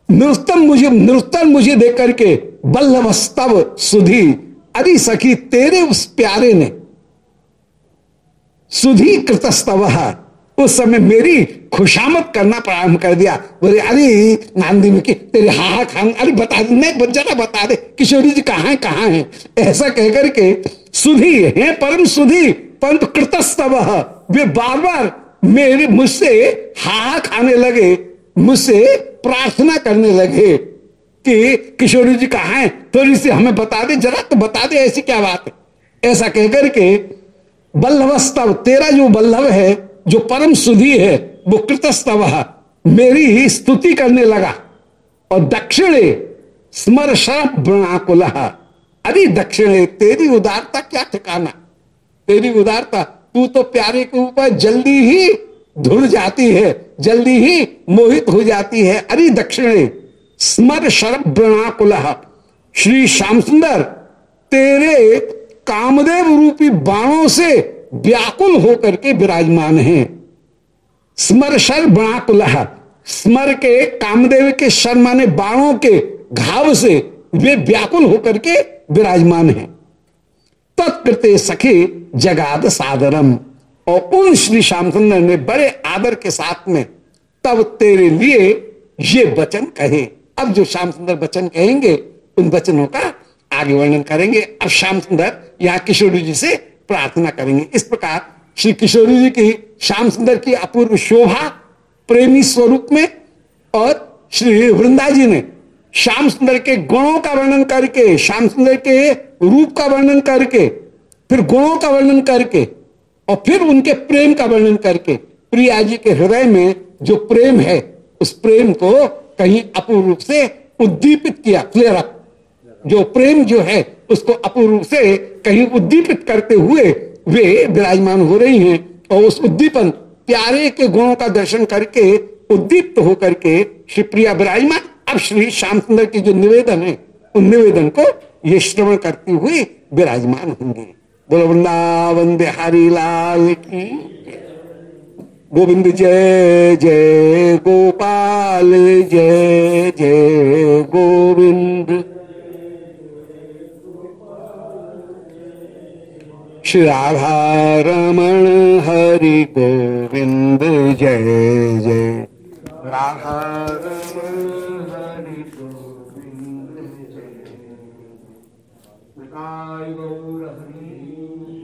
निरुत्तम मुझे निरुत्तम मुझे देख करके बल्लभ स्तव सुधी, अरे सखी, तेरे उस प्यारे ने सुधी कृतस्तव उस समय मेरी खुशामद करना प्रारंभ कर दिया। बोले, अरे, नांदी में की तेरे हा हा खान अरे, बता दे नहीं जरा बता दे, किशोरी जी कहा है, कहाँ है? ऐसा कहकर के सुधी, है, परम सुधी परंतु कृतस्तव वे बार बार मेरे मुझसे हा खाने लगे, मुझसे प्रार्थना करने लगे कि, किशोरी जी कहा है? थोड़ी सी हमें बता दे, जरा तो बता दे, ऐसी क्या बात है? ऐसा कहकर के बल्लभस्तव तेरा जो बल्लभ है जो परम सुधी है, वो कृतस्तव मेरी ही स्तुति करने लगा। और दक्षिणे स्मर प्रणाकुल अरे दक्षिणे, तेरी उदारता क्या ठिकाना? तेरी उदारता, तू तो प्यारे के ऊपर जल्दी ही धुल जाती है, जल्दी ही मोहित हो जाती है। अरे दक्षिणे स्मर शरभ प्रणाकुल श्री श्याम सुंदर, तेरे कामदेव रूपी बाणों से व्याकुल होकर के विराजमान हैं। स्मर शर बणाकुल स्मर के कामदेव के शर माने बाणों के घाव से वे व्याकुल होकर के विराजमान हैं। तत्कृते सखी जगाद सादरम, और उन श्री श्याम सुंदर ने बड़े आदर के साथ में तब तेरे लिए ये वचन कहे। अब जो श्याम सुंदर वचन कहेंगे, उन वचनों का आगे वर्णन करेंगे। अब श्याम सुंदर यहाँ किशोरी जी से प्रार्थना करेंगे। इस प्रकार श्री किशोरी जी की श्याम सुंदर की अपूर्व शोभा, प्रेमी स्वरूप में और श्री वृंदा जी ने श्याम सुंदर के गुणों का वर्णन करके, श्याम सुंदर के रूप का वर्णन करके, फिर गुणों का वर्णन करके और फिर उनके प्रेम का वर्णन करके, प्रिया जी के हृदय में जो प्रेम है, उस प्रेम को कहीं अपूर्व रूप से उद्दीपित किया क्लियर जो प्रेम जो है उसको अपूर्व से कहीं उद्दीपित करते हुए वे विराजमान हो रही हैं और उस उद्दीपन, प्यारे के गुणों का दर्शन करके, उद्दीप्त होकर के श्री प्रिया विराजमान। अब श्री श्याम सुंदर की जो निवेदन है, उन निवेदन को ये श्रवण करती हुई विराजमान होंगे। बोलो, वृंदावन बिहारी लाल की गोविंद जय जय गोपाल, जय जय गोविंद। श्री राधा रमण हरि गोविंद जय जय। राधा रमण हरि गोविंद जय